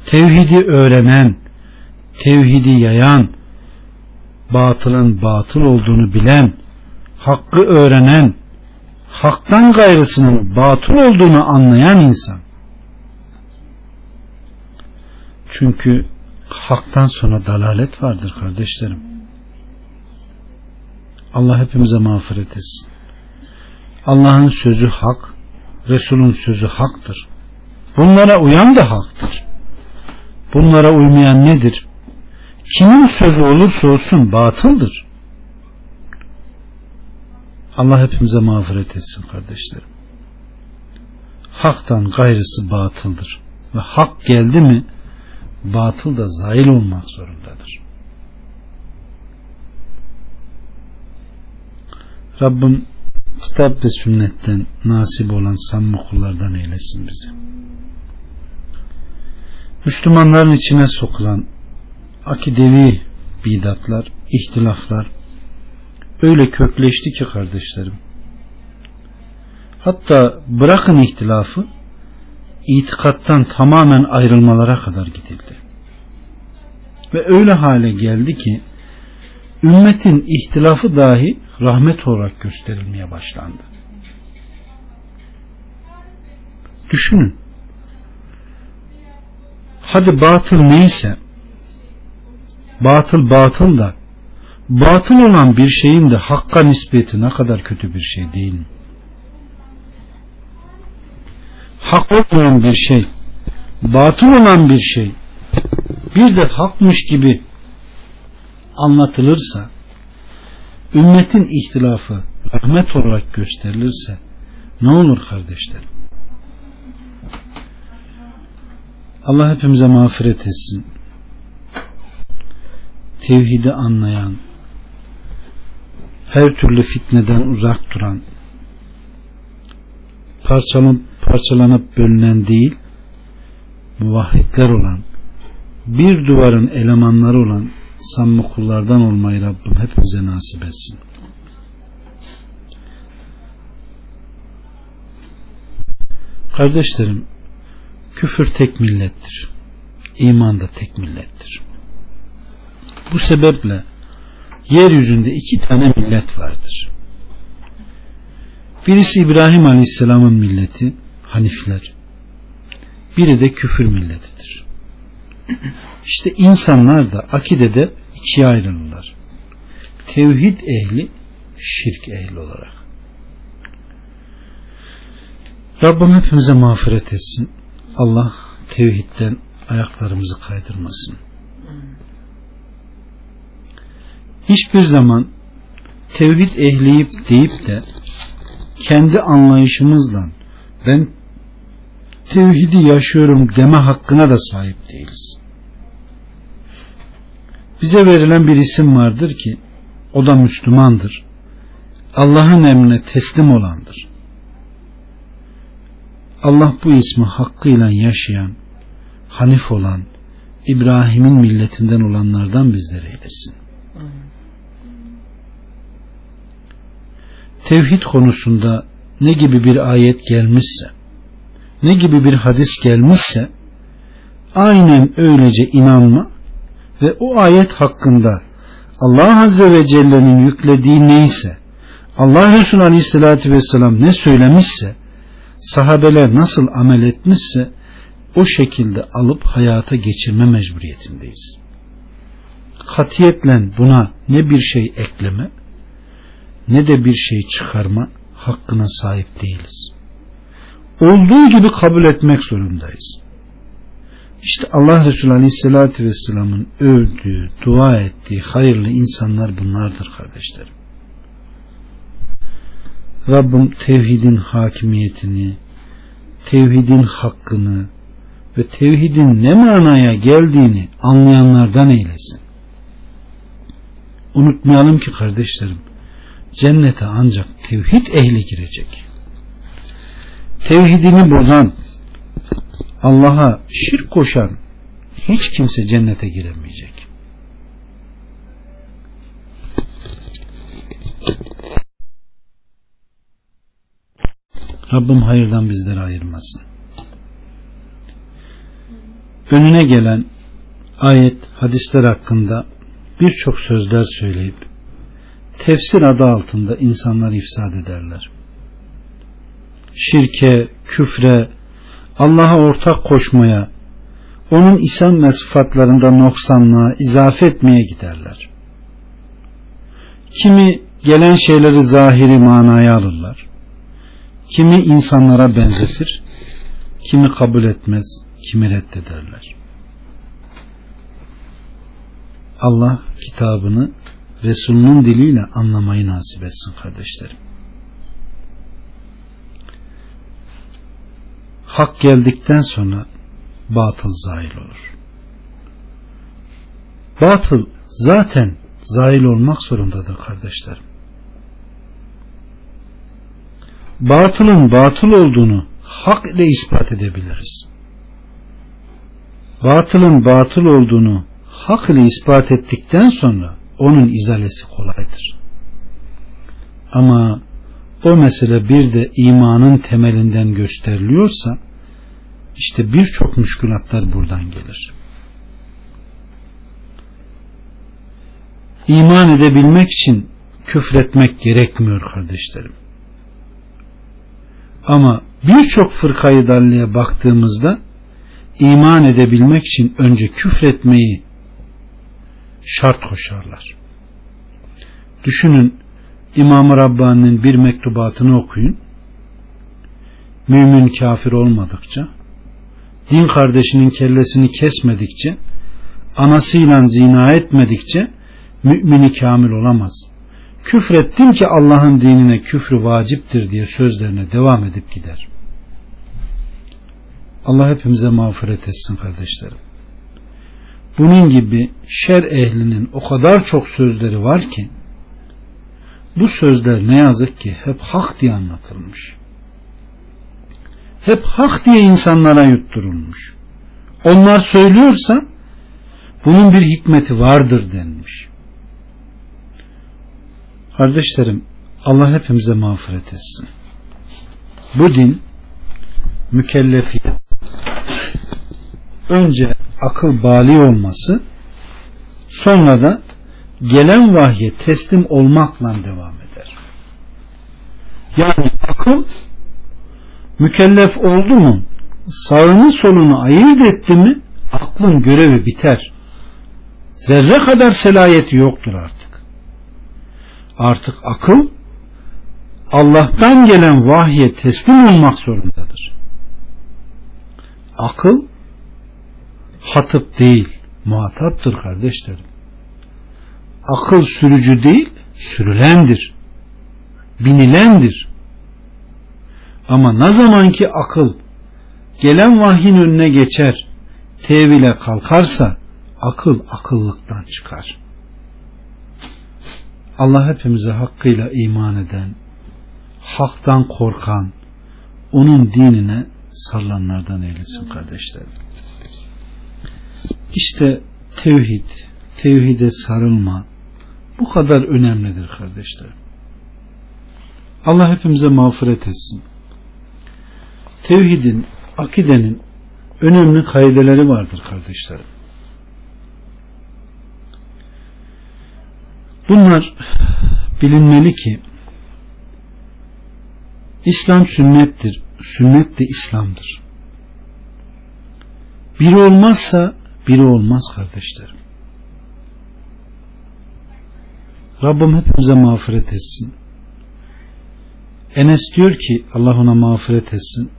tevhidi öğrenen, tevhidi yayan, batılın batıl olduğunu bilen, hakkı öğrenen, haktan gayrısının batıl olduğunu anlayan insan. Çünkü haktan sonra dalalet vardır kardeşlerim. Allah hepimize mağfiret etsin. Allah'ın sözü hak, Resul'ün sözü haktır. Bunlara uyan da haktır. Bunlara uymayan nedir? Kimin sözü olursa olsun batıldır. Allah hepimize mağfiret etsin kardeşlerim. Haktan gayrısı batıldır. Ve hak geldi mi batıl da zail olmak zorundadır. Rabbim kitap ve sünnetten nasip olan samimi kullardan eylesin bizi. Müslümanların içine sokulan akidevi bidatlar, ihtilaflar öyle kökleşti ki kardeşlerim. Hatta bırakın ihtilafı itikattan tamamen ayrılmalara kadar gidildi. Ve öyle hale geldi ki ümmetin ihtilafı dahi rahmet olarak gösterilmeye başlandı. Düşünün. Hadi batıl neyse batıl batıl da batıl olan bir şeyin de hakka nispeti ne kadar kötü bir şey değil mi? Hak olmayan bir şey batıl olan bir şey bir de hakmış gibi anlatılırsa ümmetin ihtilafı rahmet olarak gösterilirse ne olur kardeşlerim? Allah hepimize mağfiret etsin. Tevhidi anlayan, her türlü fitneden uzak duran, parçalanıp, parçalanıp bölünen değil, muvahhidler olan, bir duvarın elemanları olan samimi kullardan olmayı Rabbim hepimize nasip etsin. Kardeşlerim, küfür tek millettir. İman da tek millettir. Bu sebeple yeryüzünde iki tane millet vardır. Birisi İbrahim Aleyhisselam'ın milleti, Hanifler. Biri de küfür milletidir. İşte insanlar da akidede ikiye ayrılırlar. Tevhid ehli, şirk ehli olarak. Rabbim hepimize mağfiret etsin. Allah tevhidden ayaklarımızı kaydırmasın. Hiçbir zaman tevhid ehliyip deyip de kendi anlayışımızla ben tevhidi yaşıyorum deme hakkına da sahip değiliz. Bize verilen bir isim vardır ki o da Müslümandır. Allah'ın emrine teslim olandır. Allah bu ismi hakkıyla yaşayan, hanif olan, İbrahim'in milletinden olanlardan bizlere eylesin. Tevhid konusunda ne gibi bir ayet gelmişse, ne gibi bir hadis gelmişse, aynen öylece inanma ve o ayet hakkında Allah Azze ve Celle'nin yüklediği neyse, Allah Resulü Aleyhisselatü Vesselam ne söylemişse, sahabeler nasıl amel etmişse o şekilde alıp hayata geçirme mecburiyetindeyiz. Katiyetle buna ne bir şey ekleme ne de bir şey çıkarma hakkına sahip değiliz. Olduğu gibi kabul etmek zorundayız. İşte Allah Resulü Aleyhisselatü Vesselam'ın övdüğü, dua ettiği hayırlı insanlar bunlardır kardeşlerim. Rabbim tevhidin hakimiyetini, tevhidin hakkını ve tevhidin ne manaya geldiğini anlayanlardan eylesin. Unutmayalım ki kardeşlerim, cennete ancak tevhid ehli girecek. Tevhidini bozan, Allah'a şirk koşan hiç kimse cennete giremeyecek. Rabbim hayırdan bizleri ayırmasın. Önüne gelen ayet, hadisler hakkında birçok sözler söyleyip tefsir adı altında insanlar ifsad ederler. Şirke, küfre, Allah'a ortak koşmaya, onun isim ve sıfatlarında noksanlığa izafe etmeye giderler. Kimi gelen şeyleri zahiri manaya alırlar. Kimi insanlara benzetir, kimi kabul etmez, kimi reddederler. Allah kitabını Resulünün diliyle anlamayı nasip etsin kardeşlerim. Hak geldikten sonra batıl zahil olur. Batıl zaten zahil olmak zorundadır kardeşlerim. Batılın batıl olduğunu hak ile ispat edebiliriz. Batılın batıl olduğunu hak ile ispat ettikten sonra onun izalesi kolaydır. Ama o mesele bir de imanın temelinden gösteriliyorsa işte birçok müşkülatlar buradan gelir. İman edebilmek için küfretmek gerekmiyor kardeşlerim. Ama birçok fırkayı dalliye baktığımızda iman edebilmek için önce küfretmeyi şart koşarlar. Düşünün İmam-ı Rabbani'nin bir mektubatını okuyun. Mümin kafir olmadıkça, din kardeşinin kellesini kesmedikçe, anasıyla zina etmedikçe mümini kamil olamaz. Küfrettim ki Allah'ın dinine küfrü vaciptir diye sözlerine devam edip gider. Allah hepimize mağfiret etsin kardeşlerim. Bunun gibi şer ehlinin o kadar çok sözleri var ki bu sözler ne yazık ki hep hak diye anlatılmış. Hep hak diye insanlara yutturulmuş. Onlar söylüyorsa bunun bir hikmeti vardır denmiş. Kardeşlerim Allah hepimize mağfiret etsin. Bu din mükellefiyet önce akıl bali olması sonra da gelen vahye teslim olmakla devam eder. Yani akıl mükellef oldu mu sağını solunu ayırt etti mi aklın görevi biter. Zerre kadar selayeti yoktur artık. Artık akıl Allah'tan gelen vahye teslim olmak zorundadır. Akıl hatıp değil muhataptır kardeşlerim. Akıl sürücü değil sürülendir. Binilendir. Ama ne zaman ki akıl gelen vahyin önüne geçer tevile kalkarsa akıl akıllıktan çıkar. Allah hepimize hakkıyla iman eden, haktan korkan, onun dinine sarılanlardan eylesin kardeşlerim. İşte tevhid, tevhide sarılma bu kadar önemlidir kardeşlerim. Allah hepimize mağfiret etsin. Tevhidin, akidenin önemli kaideleri vardır kardeşlerim. Bunlar bilinmeli ki İslam sünnettir. Sünnet de İslam'dır. Biri olmazsa biri olmaz kardeşlerim. Rabbim hepimize mağfiret etsin. Enes diyor ki Allah ona mağfiret etsin.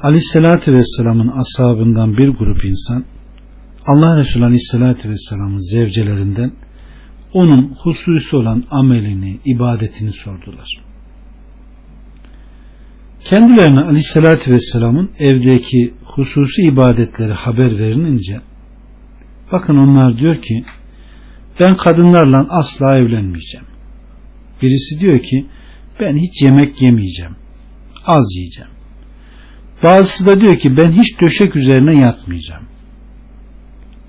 Aleyhisselatü Vesselam'ın ashabından bir grup insan Allah Resulü Aleyhisselatü Vesselam'ın zevcelerinden onun hususi olan amelini, ibadetini sordular. Kendilerine Aleyhisselatü Vesselam'ın evdeki hususi ibadetleri haber verilince bakın onlar diyor ki ben kadınlarla asla evlenmeyeceğim. Birisi diyor ki ben hiç yemek yemeyeceğim. Az yiyeceğim. Bazısı da diyor ki ben hiç döşek üzerine yatmayacağım.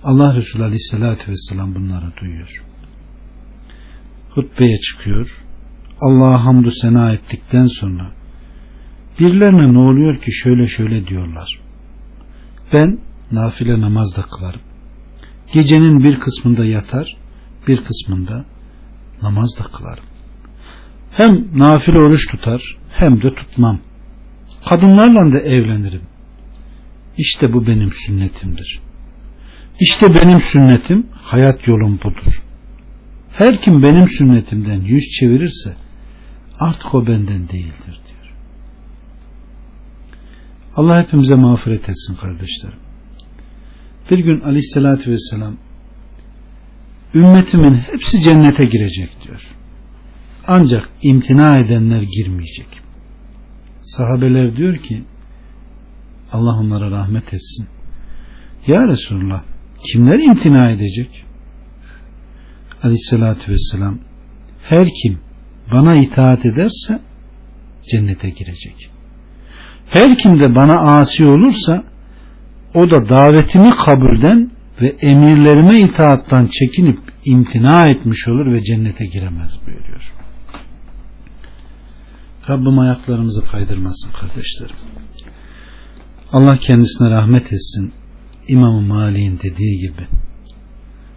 Allah Resulü Aleyhisselatü Vesselam bunları duyuyor. Hutbeye çıkıyor. Allah'a hamdü sena ettikten sonra birilerine ne oluyor ki şöyle şöyle diyorlar. Ben nafile namaz da kılarım. Gecenin bir kısmında yatar, bir kısmında namaz da kılarım. Hem nafile oruç tutar hem de tutmam. Kadınlarla da evlenirim. İşte bu benim sünnetimdir. İşte benim sünnetim, hayat yolum budur. Her kim benim sünnetimden yüz çevirirse artık o benden değildir. Allah hepimize mağfiret etsin kardeşlerim. Bir gün aleyhissalatü vesselam ümmetimin hepsi cennete girecek diyor. Ancak imtina edenler girmeyecek. Sahabeler diyor ki Allah onlara rahmet etsin. Ya Resulullah kimler imtina edecek? Aleyhissalatü vesselam her kim bana itaat ederse cennete girecek. Her kim de bana asi olursa o da davetimi kabulden ve emirlerime itaattan çekinip imtina etmiş olur ve cennete giremez buyuruyor. Rabbim ayaklarımızı kaydırmasın kardeşlerim. Allah kendisine rahmet etsin. İmam-ı Mali'nin dediği gibi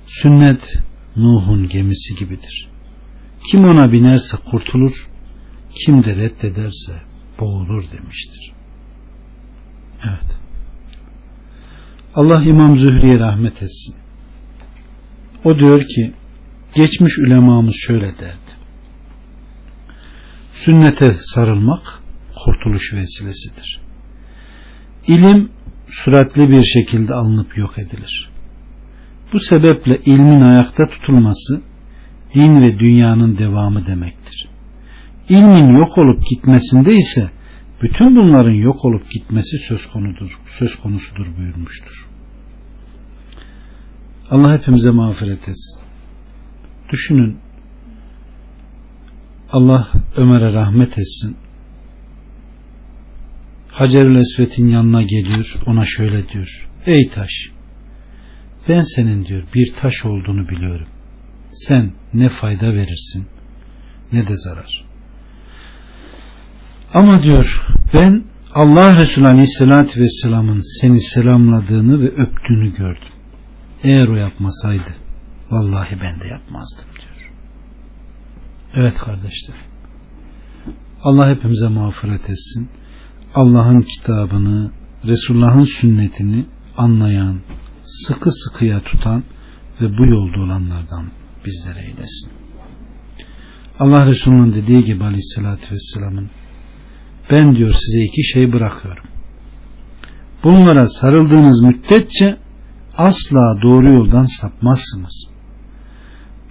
sünnet Nuh'un gemisi gibidir. Kim ona binerse kurtulur, kim de reddederse boğulur demiştir. Evet. Allah İmam Zühri'ye rahmet etsin. O diyor ki geçmiş ulemamız şöyle derdi. Sünnete sarılmak kurtuluş vesilesidir. İlim süratli bir şekilde alınıp yok edilir. Bu sebeple ilmin ayakta tutulması din ve dünyanın devamı demektir. İlmin yok olup gitmesinde ise bütün bunların yok olup gitmesi söz konudur, söz konusudur buyurmuştur. Allah hepimize mağfiret etsin. Düşünün Allah Ömer'e rahmet etsin. Hacerül Esvet'in yanına geliyor ona şöyle diyor. Ey taş ben senin diyor bir taş olduğunu biliyorum. Sen ne fayda verirsin ne de zarar. Ama diyor ben Allah Resulü Aleyhisselatü Vesselam'ın seni selamladığını ve öptüğünü gördüm. Eğer o yapmasaydı vallahi ben de yapmazdım diyor. Evet kardeşler. Allah hepimize mağfiret etsin. Allah'ın kitabını, Resulullah'ın sünnetini anlayan, sıkı sıkıya tutan ve bu yolda olanlardan bizlere eylesin. Allah Resulü'nün dediği gibi aleyhissalatü vesselamın ben diyor size iki şey bırakıyorum. Bunlara sarıldığınız müddetçe asla doğru yoldan sapmazsınız.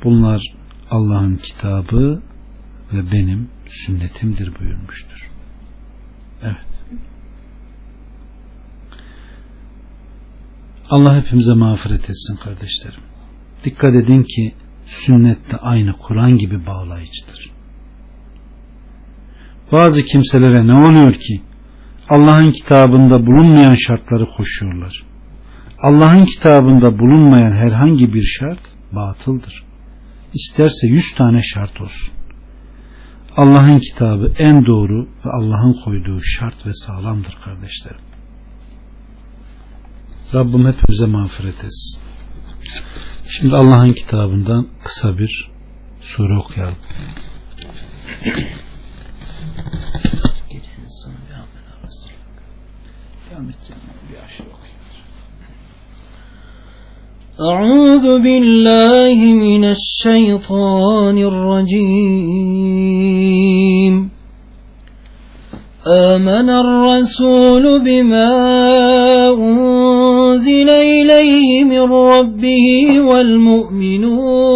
Bunlar Allah'ın kitabı ve benim sünnetimdir buyurmuştur. Evet. Allah hepimize mağfiret etsin kardeşlerim. Dikkat edin ki sünnet de aynı Kur'an gibi bağlayıcıdır. Bazı kimselere ne oluyor ki Allah'ın kitabında bulunmayan şartları koşuyorlar. Allah'ın kitabında bulunmayan herhangi bir şart batıldır. İsterse yüz tane şart olsun. Allah'ın kitabı en doğru ve Allah'ın koyduğu şart ve sağlamdır kardeşlerim. Rabbim hepimize mağfiret etsin. Şimdi Allah'ın kitabından kısa bir sure okuyalım. أعوذ بالله من الشيطان الرجيم. آمن الرسول بما أنزل إليه من ربه والمؤمنون.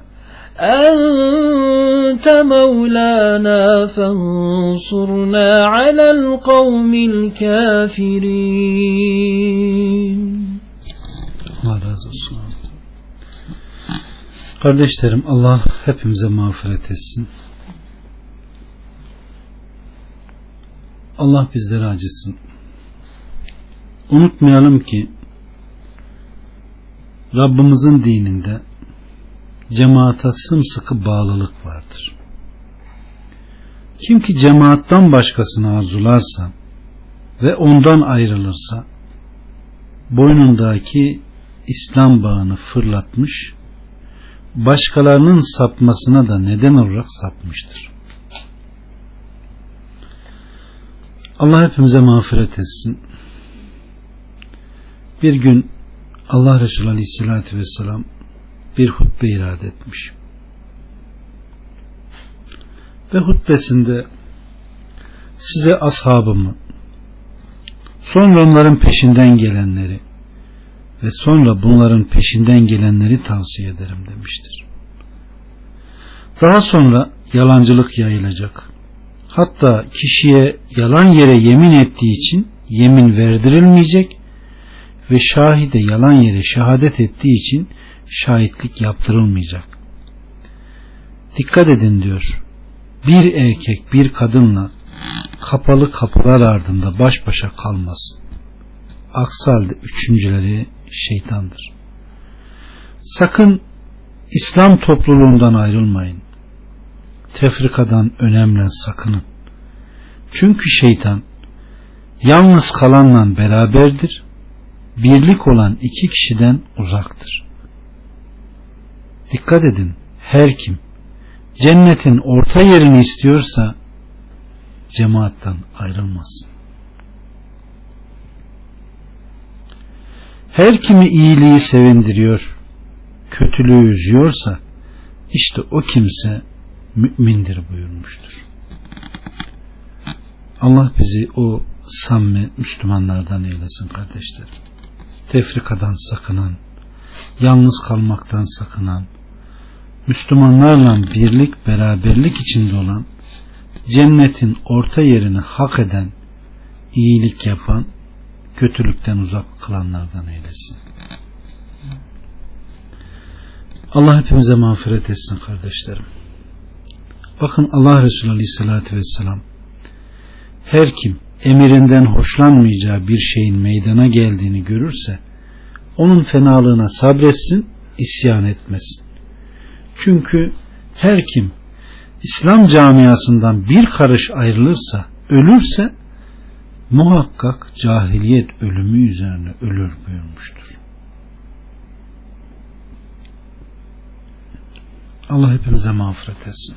أنت مولانا فانصرنا على القوم الكافرين Allah razı olsun. Kardeşlerim Allah hepimize mağfiret etsin. Allah bizleri acısın. Unutmayalım ki Rabbimizin dininde cemaata sımsıkı bağlılık vardır. Kim ki cemaattan başkasını arzularsa ve ondan ayrılırsa boynundaki İslam bağını fırlatmış başkalarının sapmasına da neden olarak sapmıştır. Allah hepimize mağfiret etsin. Bir gün Allah Resulü Aleyhisselatü Vesselam bir hutbe irade etmiş. Ve hutbesinde size ashabımı sonra onların peşinden gelenleri ve sonra bunların peşinden gelenleri tavsiye ederim demiştir. Daha sonra yalancılık yayılacak. Hatta kişiye yalan yere yemin ettiği için yemin verdirilmeyecek ve şahide yalan yere şehadet ettiği için şahitlik yaptırılmayacak. Dikkat edin diyor. Bir erkek bir kadınla kapalı kapılar ardında baş başa kalmaz. Aksi halde üçüncüleri şeytandır. Sakın İslam topluluğundan ayrılmayın. Tefrikadan önemli sakının. Çünkü şeytan yalnız kalanla beraberdir. Birlik olan iki kişiden uzaktır. Dikkat edin. Her kim cennetin orta yerini istiyorsa cemaatten ayrılmasın. Her kimi iyiliği sevindiriyor, kötülüğü üzüyorsa işte o kimse mümindir buyurmuştur. Allah bizi o samimi Müslümanlardan eylesin kardeşlerim. Tefrikadan sakınan, yalnız kalmaktan sakınan, Müslümanlarla birlik beraberlik içinde olan, cennetin orta yerini hak eden, iyilik yapan, kötülükten uzak kılanlardan eylesin. Allah hepimize mağfiret etsin kardeşlerim. Bakın Allah Resulü Aleyhisselatü Vesselam her kim emirinden hoşlanmayacağı bir şeyin meydana geldiğini görürse onun fenalığına sabretsin, isyan etmesin. Çünkü her kim İslam camiasından bir karış ayrılırsa, ölürse muhakkak cahiliyet ölümü üzerine ölür buyurmuştur. Allah hepimize mağfiret etsin.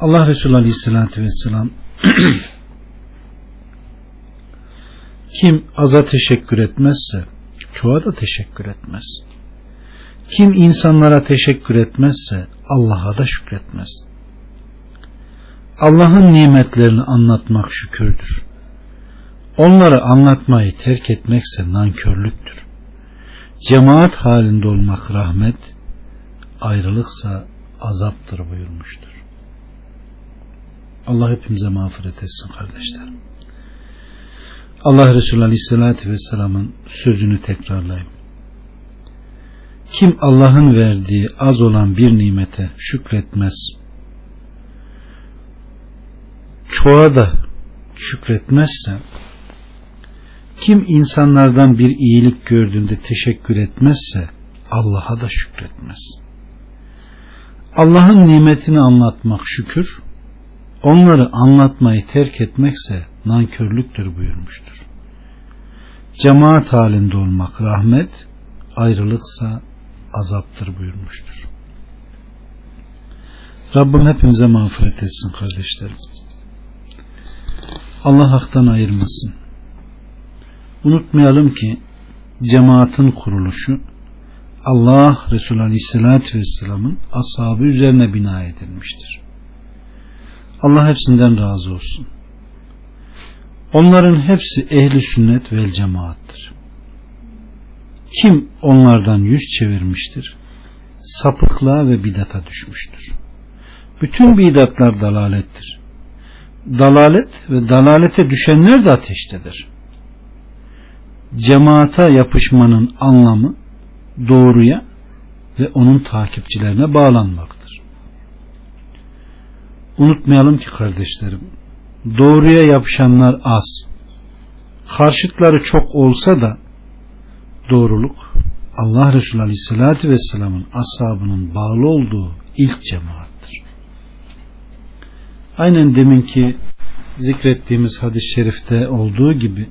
Allah Resulü Aleyhisselatü Vesselam kim aza teşekkür etmezse çoğa da teşekkür etmez. Kim insanlara teşekkür etmezse Allah'a da şükretmez. Allah'ın nimetlerini anlatmak şükürdür. Onları anlatmayı terk etmekse nankörlüktür. Cemaat halinde olmak rahmet, ayrılıksa azaptır buyurmuştur. Allah hepimize mağfiret etsin kardeşlerim. Allah Resulü Aleyhisselatü Vesselam'ın sözünü tekrarlayayım. Kim Allah'ın verdiği az olan bir nimete şükretmez, çoğa da şükretmezse, kim insanlardan bir iyilik gördüğünde teşekkür etmezse, Allah'a da şükretmez. Allah'ın nimetini anlatmak şükür, onları anlatmayı terk etmekse nankörlüktür buyurmuştur. Cemaat halinde olmak rahmet, ayrılıksa azaptır buyurmuştur. Rabbim hepimize mağfiret etsin kardeşlerim. Allah haktan ayırmasın. Unutmayalım ki cemaatin kuruluşu Allah Resulü Aleyhisselatü Vesselam'ın ashabı üzerine bina edilmiştir. Allah hepsinden razı olsun. Onların hepsi ehli sünnet vel cemaattır. Kim onlardan yüz çevirmiştir? Sapıklığa ve bidata düşmüştür. Bütün bidatlar dalalettir. Dalalet ve dalalete düşenler de ateştedir. Cemaata yapışmanın anlamı doğruya ve onun takipçilerine bağlanmaktır. Unutmayalım ki kardeşlerim, doğruya yapışanlar az. Karşıtları çok olsa da doğruluk Allah Resulü Aleyhisselatü Vesselam'ın ashabının bağlı olduğu ilk cemaattir. Aynen deminki zikrettiğimiz hadis-i şerifte olduğu gibi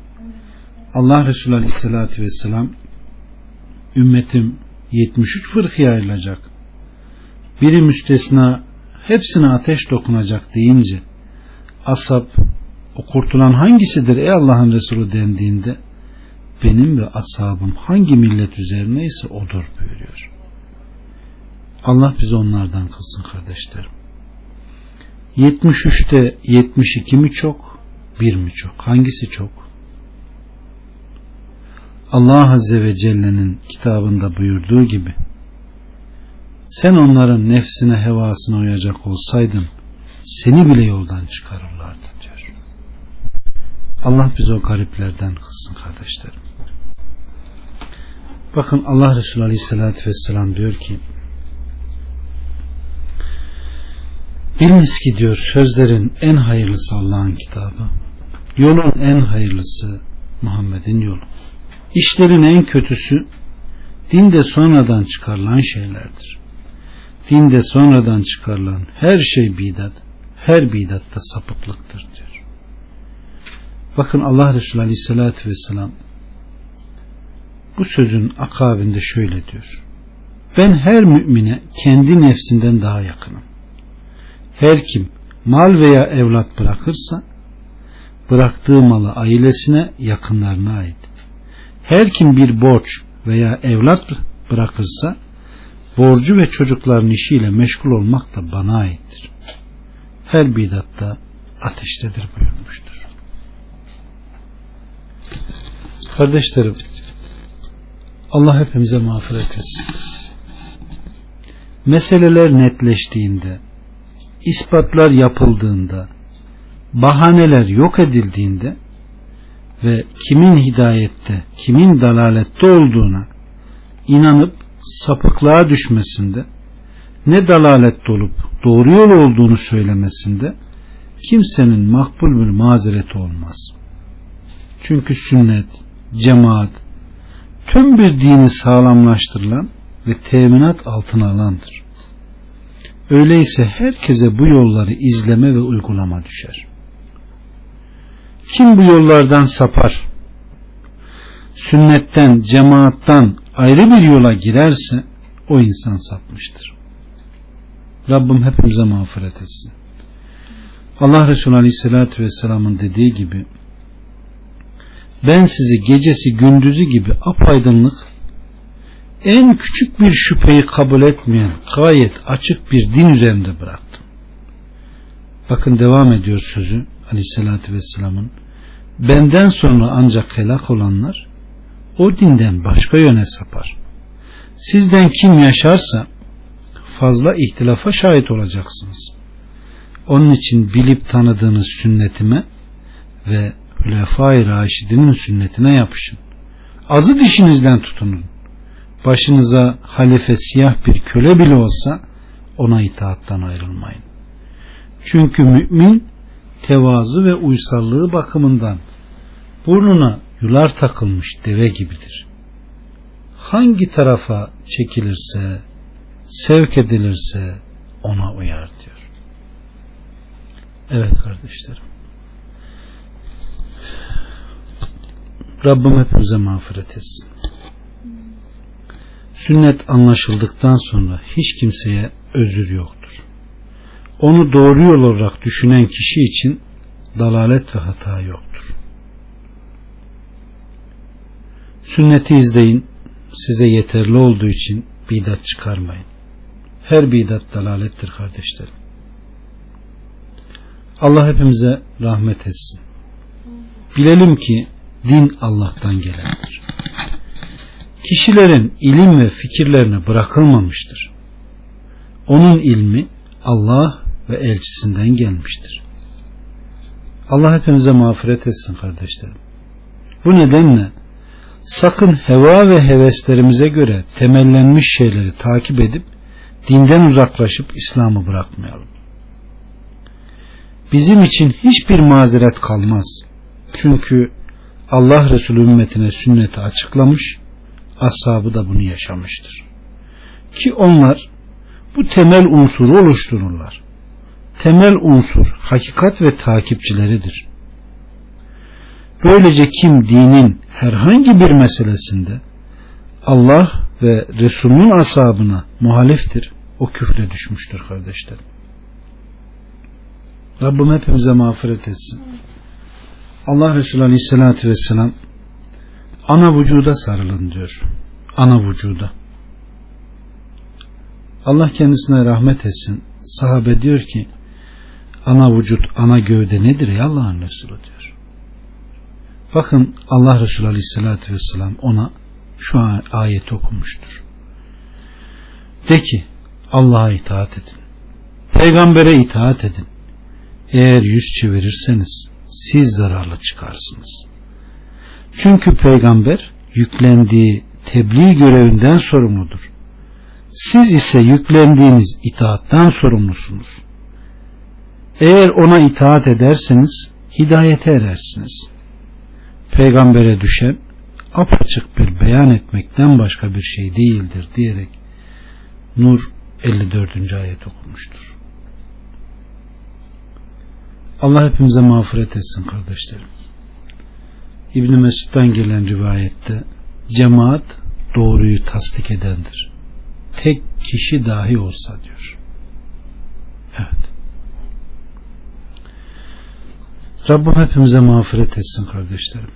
Allah Resulü Aleyhisselatü Vesselam ümmetim 73 fırkıya ayrılacak. Biri müstesna hepsine ateş dokunacak deyince asap o kurtulan hangisidir ey Allah'ın Resulü dendiğinde benim ve ashabım hangi millet üzerine ise odur buyuruyor. Allah bizi onlardan kılsın kardeşlerim. 73'te 72 mi çok, bir mi çok? Hangisi çok? Allah Azze ve Celle'nin kitabında buyurduğu gibi sen onların nefsine hevasına uyacak olsaydın seni bile yoldan çıkarırlardı diyor. Allah bizi o gariplerden kılsın kardeşlerim. Bakın Allah Resulü Aleyhisselatü Vesselam diyor ki Biliniz ki diyor sözlerin en hayırlısı Allah'ın kitabı. Yolun en hayırlısı Muhammed'in yolu. İşlerin en kötüsü dinde sonradan çıkarılan şeylerdir. Dinde sonradan çıkarılan her şey bidat, her bidatta sapıklıktır diyor. Bakın Allah Resulü Aleyhisselatü Vesselam bu sözün akabinde şöyle diyor. Ben her mümine kendi nefsinden daha yakınım. Her kim mal veya evlat bırakırsa bıraktığı malı ailesine yakınlarına ait. Her kim bir borç veya evlat bırakırsa borcu ve çocukların işiyle meşgul olmak da bana aittir. Her bidatta ateştedir buyurmuştur. Kardeşlerim Allah hepimize mağfiret etsin. Meseleler netleştiğinde, ispatlar yapıldığında, bahaneler yok edildiğinde ve kimin hidayette, kimin dalalette olduğuna inanıp sapıklığa düşmesinde, ne dalalette olup doğru yol olduğunu söylemesinde kimsenin makbul bir mazereti olmaz. Çünkü sünnet, cemaat, tüm bir dini sağlamlaştırılan ve teminat altına alandır. Öyleyse herkese bu yolları izleme ve uygulama düşer. Kim bu yollardan sapar, sünnetten, cemaattan ayrı bir yola girerse o insan sapmıştır. Rabbim hepimize mağfiret etsin. Allah Resulü Aleyhisselatü Vesselam'ın dediği gibi ben sizi gecesi gündüzü gibi apaydınlık en küçük bir şüpheyi kabul etmeyen gayet açık bir din üzerinde bıraktım. Bakın devam ediyor sözü Aleyhisselatü Vesselam'ın benden sonra ancak helak olanlar o dinden başka yöne sapar. Sizden kim yaşarsa fazla ihtilafa şahit olacaksınız. Onun için bilip tanıdığınız sünnetime ve Hülefai Raşidinin sünnetine yapışın. Azı dişinizden tutunun. Başınıza halife siyah bir köle bile olsa ona itaattan ayrılmayın. Çünkü mümin tevazu ve uysallığı bakımından burnuna yular takılmış deve gibidir. Hangi tarafa çekilirse, sevk edilirse ona uyar diyor. Evet kardeşlerim. Rabbim hepimize mağfiret etsin. Sünnet anlaşıldıktan sonra hiç kimseye özür yoktur. Onu doğru yol olarak düşünen kişi için dalalet ve hata yoktur. Sünneti izleyin, size yeterli olduğu için bidat çıkarmayın. Her bidat dalalettir kardeşlerim. Allah hepimize rahmet etsin. Bilelim ki din Allah'tan gelendir. Kişilerin ilim ve fikirlerine bırakılmamıştır. Onun ilmi Allah ve elçisinden gelmiştir. Allah hepimize mağfiret etsin kardeşlerim. Bu nedenle sakın heva ve heveslerimize göre temellenmiş şeyleri takip edip dinden uzaklaşıp İslam'ı bırakmayalım. Bizim için hiçbir mazeret kalmaz. Çünkü Allah Resulü ümmetine sünneti açıklamış, ashabı da bunu yaşamıştır. Ki onlar bu temel unsuru oluştururlar. Temel unsur hakikat ve takipçileridir. Böylece kim dinin herhangi bir meselesinde Allah ve Resulünün ashabına muhaliftir, o küfre düşmüştür kardeşlerim. Rabbim hepimize mağfiret etsin. Allah Resulü Aleyhisselatü Vesselam ana vücuda sarılın diyor. Ana vücuda. Allah kendisine rahmet etsin. Sahabe diyor ki ana vücut, ana gövde nedir ya Allah'ın Resulü diyor. Bakın Allah Resulü Aleyhisselatü Vesselam ona şu ayeti okumuştur. De ki Allah'a itaat edin. Peygambere itaat edin. Eğer yüz çevirirseniz siz zararlı çıkarsınız. Çünkü peygamber yüklendiği tebliğ görevinden sorumludur. Siz ise yüklendiğiniz itaattan sorumlusunuz. Eğer ona itaat ederseniz hidayete erersiniz. Peygambere düşen apaçık bir beyan etmekten başka bir şey değildir diyerek Nur 54. ayet okumuştur. Allah hepimize mağfiret etsin kardeşlerim. İbn Mesud'dan gelen rivayette cemaat doğruyu tasdik edendir. Tek kişi dahi olsa diyor. Evet. Rabbim hepimize mağfiret etsin kardeşlerim.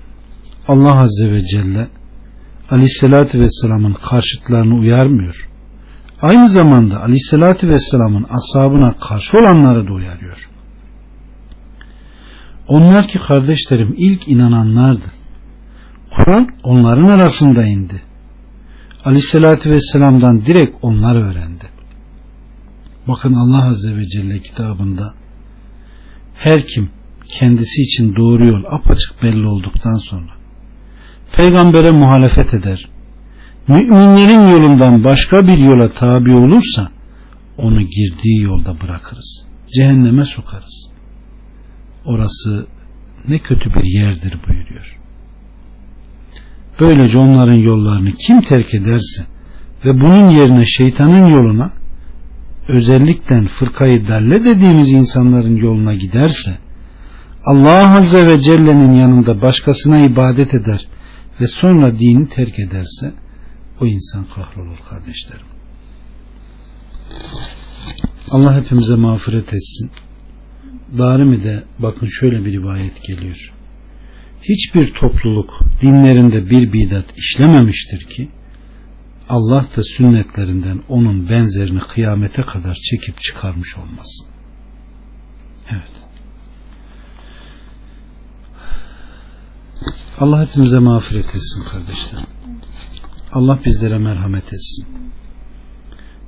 Allah Azze ve Celle Aleyhisselatü Vesselam'ın karşıtlarını uyarmıyor. Aynı zamanda Aleyhisselatü Vesselam'ın ashabına karşı olanları da uyarıyor. Onlar ki kardeşlerim ilk inananlardı. Kur'an onların arasında indi. Aleyhisselatü Vesselam'dan direkt onlar öğrendi. Bakın Allah Azze ve Celle kitabında her kim kendisi için doğru yol apaçık belli olduktan sonra peygambere muhalefet eder müminlerin yolundan başka bir yola tabi olursa onu girdiği yolda bırakırız. Cehenneme sokarız. Orası ne kötü bir yerdir buyuruyor. Böylece onların yollarını kim terk ederse ve bunun yerine şeytanın yoluna özellikle fırkayı dalle dediğimiz insanların yoluna giderse Allah Azze ve Celle'nin yanında başkasına ibadet eder ve sonra dini terk ederse o insan kahrolur kardeşlerim. Allah hepimize mağfiret etsin. Darimi'de bakın şöyle bir rivayet geliyor. Hiçbir topluluk dinlerinde bir bidat işlememiştir ki Allah da sünnetlerinden onun benzerini kıyamete kadar çekip çıkarmış olmasın. Evet. Allah hepimize mağfiret etsin kardeşlerim. Allah bizlere merhamet etsin.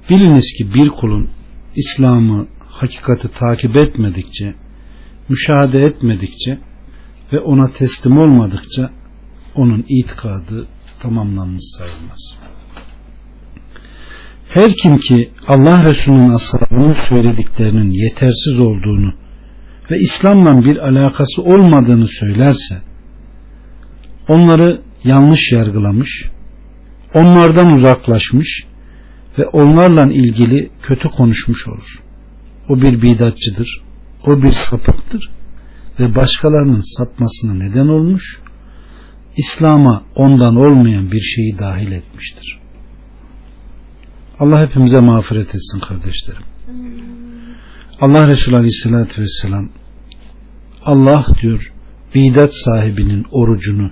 Biliniz ki bir kulun İslam'ı, hakikati takip etmedikçe, müşahede etmedikçe ve ona teslim olmadıkça onun itikadı tamamlanmış sayılmaz. Her kim ki Allah Resulü'nün ashabının söylediklerinin yetersiz olduğunu ve İslam'la bir alakası olmadığını söylerse onları yanlış yargılamış, onlardan uzaklaşmış ve onlarla ilgili kötü konuşmuş olur. O bir bidatçıdır, o bir sapıktır ve başkalarının sapmasına neden olmuş, İslam'a ondan olmayan bir şeyi dahil etmiştir. Allah hepimize mağfiret etsin kardeşlerim. Allah Resulü Aleyhisselatü Vesselam Allah diyor bidat sahibinin orucunu,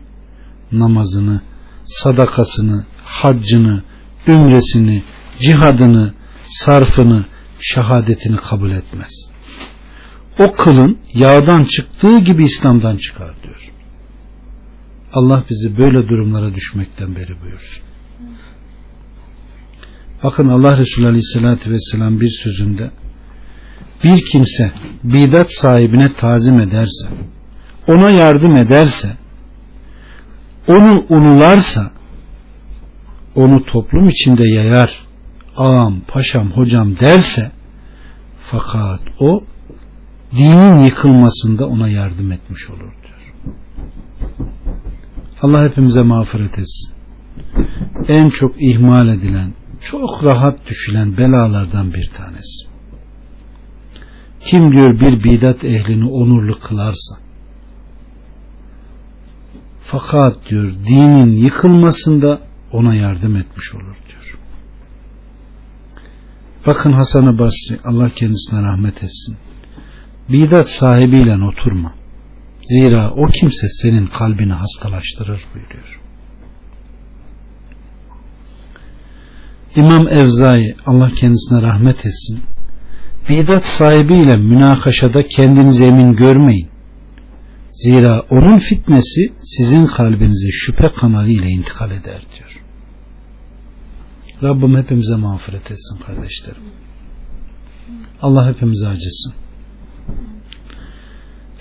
namazını, sadakasını, haccını, ümresini, cihadını, sarfını, şehadetini kabul etmez. O kılın yağdan çıktığı gibi İslam'dan çıkar diyor. Allah bizi böyle durumlara düşmekten beri buyursun. Bakın Allah Resulü Aleyhisselatü Vesselam bir sözünde bir kimse bidat sahibine tazim ederse ona yardım ederse onu unularsa onu toplum içinde yayar ağam, paşam, hocam derse fakat o dinin yıkılmasında ona yardım etmiş olur diyor. Allah hepimize mağfiret etsin. En çok ihmal edilen, çok rahat düşülen belalardan bir tanesi. Kim diyor bir bidat ehlini onurlu kılarsa fakat diyor dinin yıkılmasında ona yardım etmiş olur. Bakın Hasan-ı Basri Allah kendisine rahmet etsin. Bidat sahibiyle oturma. Zira o kimse senin kalbini hastalaştırır buyuruyor. İmam Evzai Allah kendisine rahmet etsin. Bidat sahibiyle münakaşada kendinizi emin görmeyin. Zira onun fitnesi sizin kalbinize şüphe kanalı ile intikal eder diyor. Rabbim hepimize mağfiret etsin kardeşlerim. Allah hepimize acısın.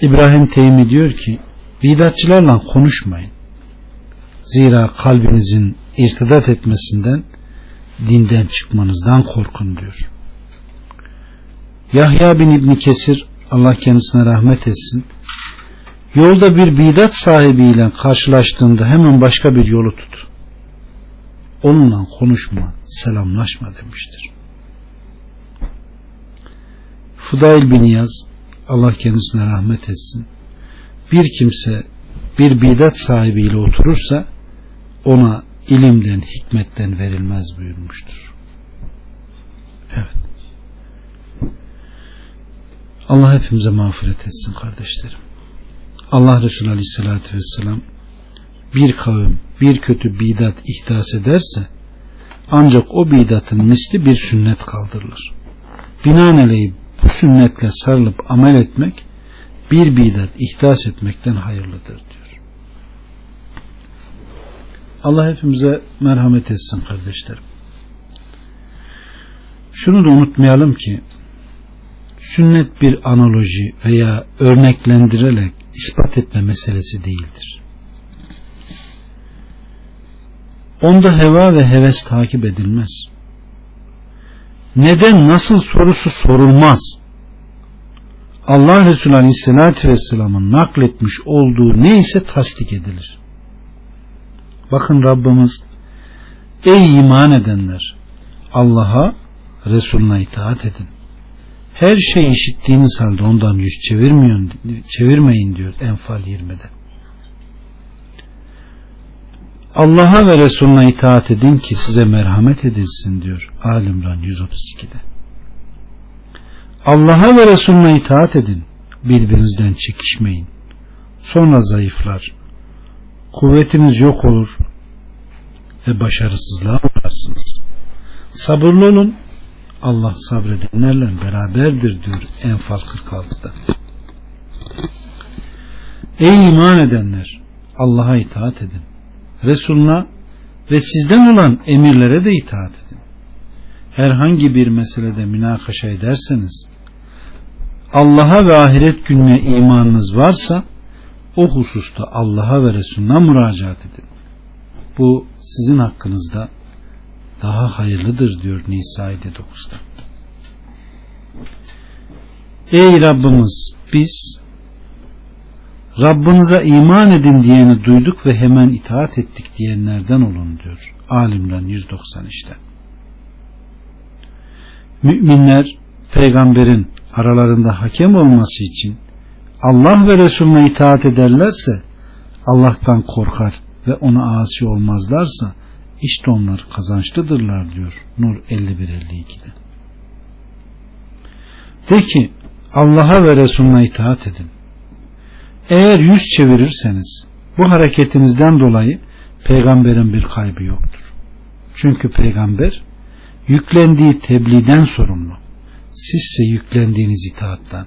İbrahim Teymi diyor ki bidatçılarla konuşmayın. Zira kalbinizin irtidat etmesinden dinden çıkmanızdan korkun diyor. Yahya bin İbni Kesir Allah kendisine rahmet etsin. Yolda bir bidat sahibiyle karşılaştığında hemen başka bir yolu tut. Onunla konuşma, selamlaşma demiştir. Fudail bin Yaz Allah kendisine rahmet etsin. Bir kimse bir bidat sahibiyle oturursa ona ilimden, hikmetten verilmez buyurmuştur. Evet. Allah hepimize mağfiret etsin kardeşlerim. Allah Resulü Aleyhisselatü Vesselam bir kavim bir kötü bidat ihdas ederse ancak o bidatın misli bir sünnet kaldırılır. Binaenaleyh bu sünnetle sarılıp amel etmek bir bidat ihdas etmekten hayırlıdır diyor. Allah hepimize merhamet etsin kardeşlerim. Şunu da unutmayalım ki sünnet bir analoji veya örneklendirerek ispat etme meselesi değildir. Onda heva ve heves takip edilmez. Neden nasıl sorusu sorulmaz. Allah Resulü Aleyhisselatü Vesselam'ın nakletmiş olduğu neyse tasdik edilir. Bakın Rabbimiz Ey iman edenler Allah'a Resulüne itaat edin. Her şeyi işittiğiniz halde ondan yüz çevirmiyor, çevirmeyin diyor Enfal 20'de. Allah'a ve Resulüne itaat edin ki size merhamet edilsin diyor Alimran 132'de. Allah'a ve Resulüne itaat edin. Birbirinizden çekişmeyin. Sonra zayıflar. Kuvvetiniz yok olur ve başarısızlığa uğrarsınız. Sabırlı olun. Allah sabredenlerle beraberdir diyor Enfal 46'da. Ey iman edenler! Allah'a itaat edin. Resuluna ve sizden olan emirlere de itaat edin. Herhangi bir meselede münakaşa ederseniz Allah'a ve ahiret gününe imanınız varsa o hususta Allah'a ve Resulüne müracaat edin. Bu sizin hakkınızda daha hayırlıdır diyor Nisa 9'da. Ey Rabbimiz biz Rabbinize iman edin diyeni duyduk ve hemen itaat ettik diyenlerden olun diyor. Alimden 190 işte. Müminler peygamberin aralarında hakem olması için Allah ve Resulüne itaat ederlerse Allah'tan korkar ve ona asi olmazlarsa işte onlar kazançlıdırlar diyor Nur 51-52'de. De ki Allah'a ve Resulüne itaat edin. Eğer yüz çevirirseniz bu hareketinizden dolayı peygamberin bir kaybı yoktur. Çünkü peygamber yüklendiği tebliğden sorumlu. Sizse yüklendiğiniz itaattan.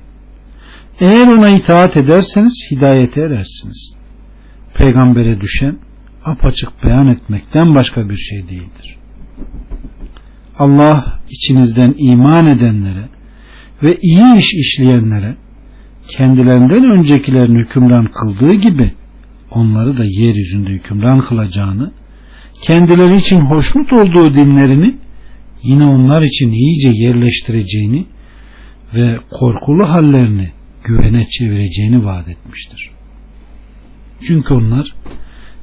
Eğer ona itaat ederseniz hidayete erersiniz. Peygambere düşen apaçık beyan etmekten başka bir şey değildir. Allah içinizden iman edenlere ve iyi iş işleyenlere kendilerinden öncekilerin hükümran kıldığı gibi onları da yeryüzünde hükümran kılacağını kendileri için hoşnut olduğu dinlerini yine onlar için iyice yerleştireceğini ve korkulu hallerini güvene çevireceğini vaat etmiştir. Çünkü onlar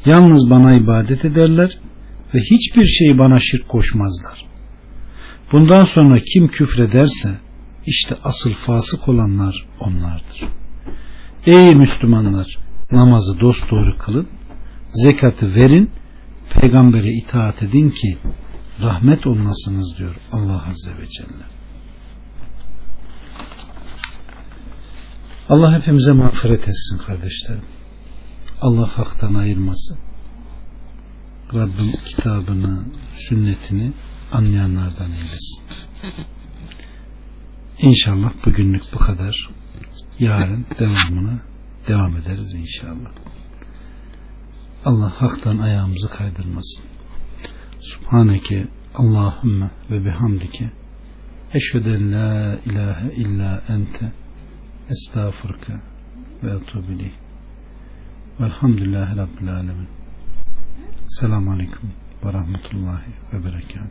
yalnız bana ibadet ederler ve hiçbir şey bana şirk koşmazlar. Bundan sonra kim küfrederse işte asıl fasık olanlar onlardır. Ey Müslümanlar namazı dosdoğru kılın, zekatı verin, peygambere itaat edin ki rahmet olmasınız diyor Allah Azze ve Celle. Allah hepimize mağfiret etsin kardeşlerim. Allah haktan ayırmasın. Rabbim kitabını, sünnetini anlayanlardan eylesin. İnşallah bugünlük bu kadar. Yarın devamını devam ederiz inşallah. Allah haktan ayağımızı kaydırmasın. Subhaneke Allahümme ve bihamdike eşheden la ilahe illa ente estağfurka ve etubileyh velhamdülillahi rabbil alemin selamun aleyküm ve rahmetullahi ve berekatuhu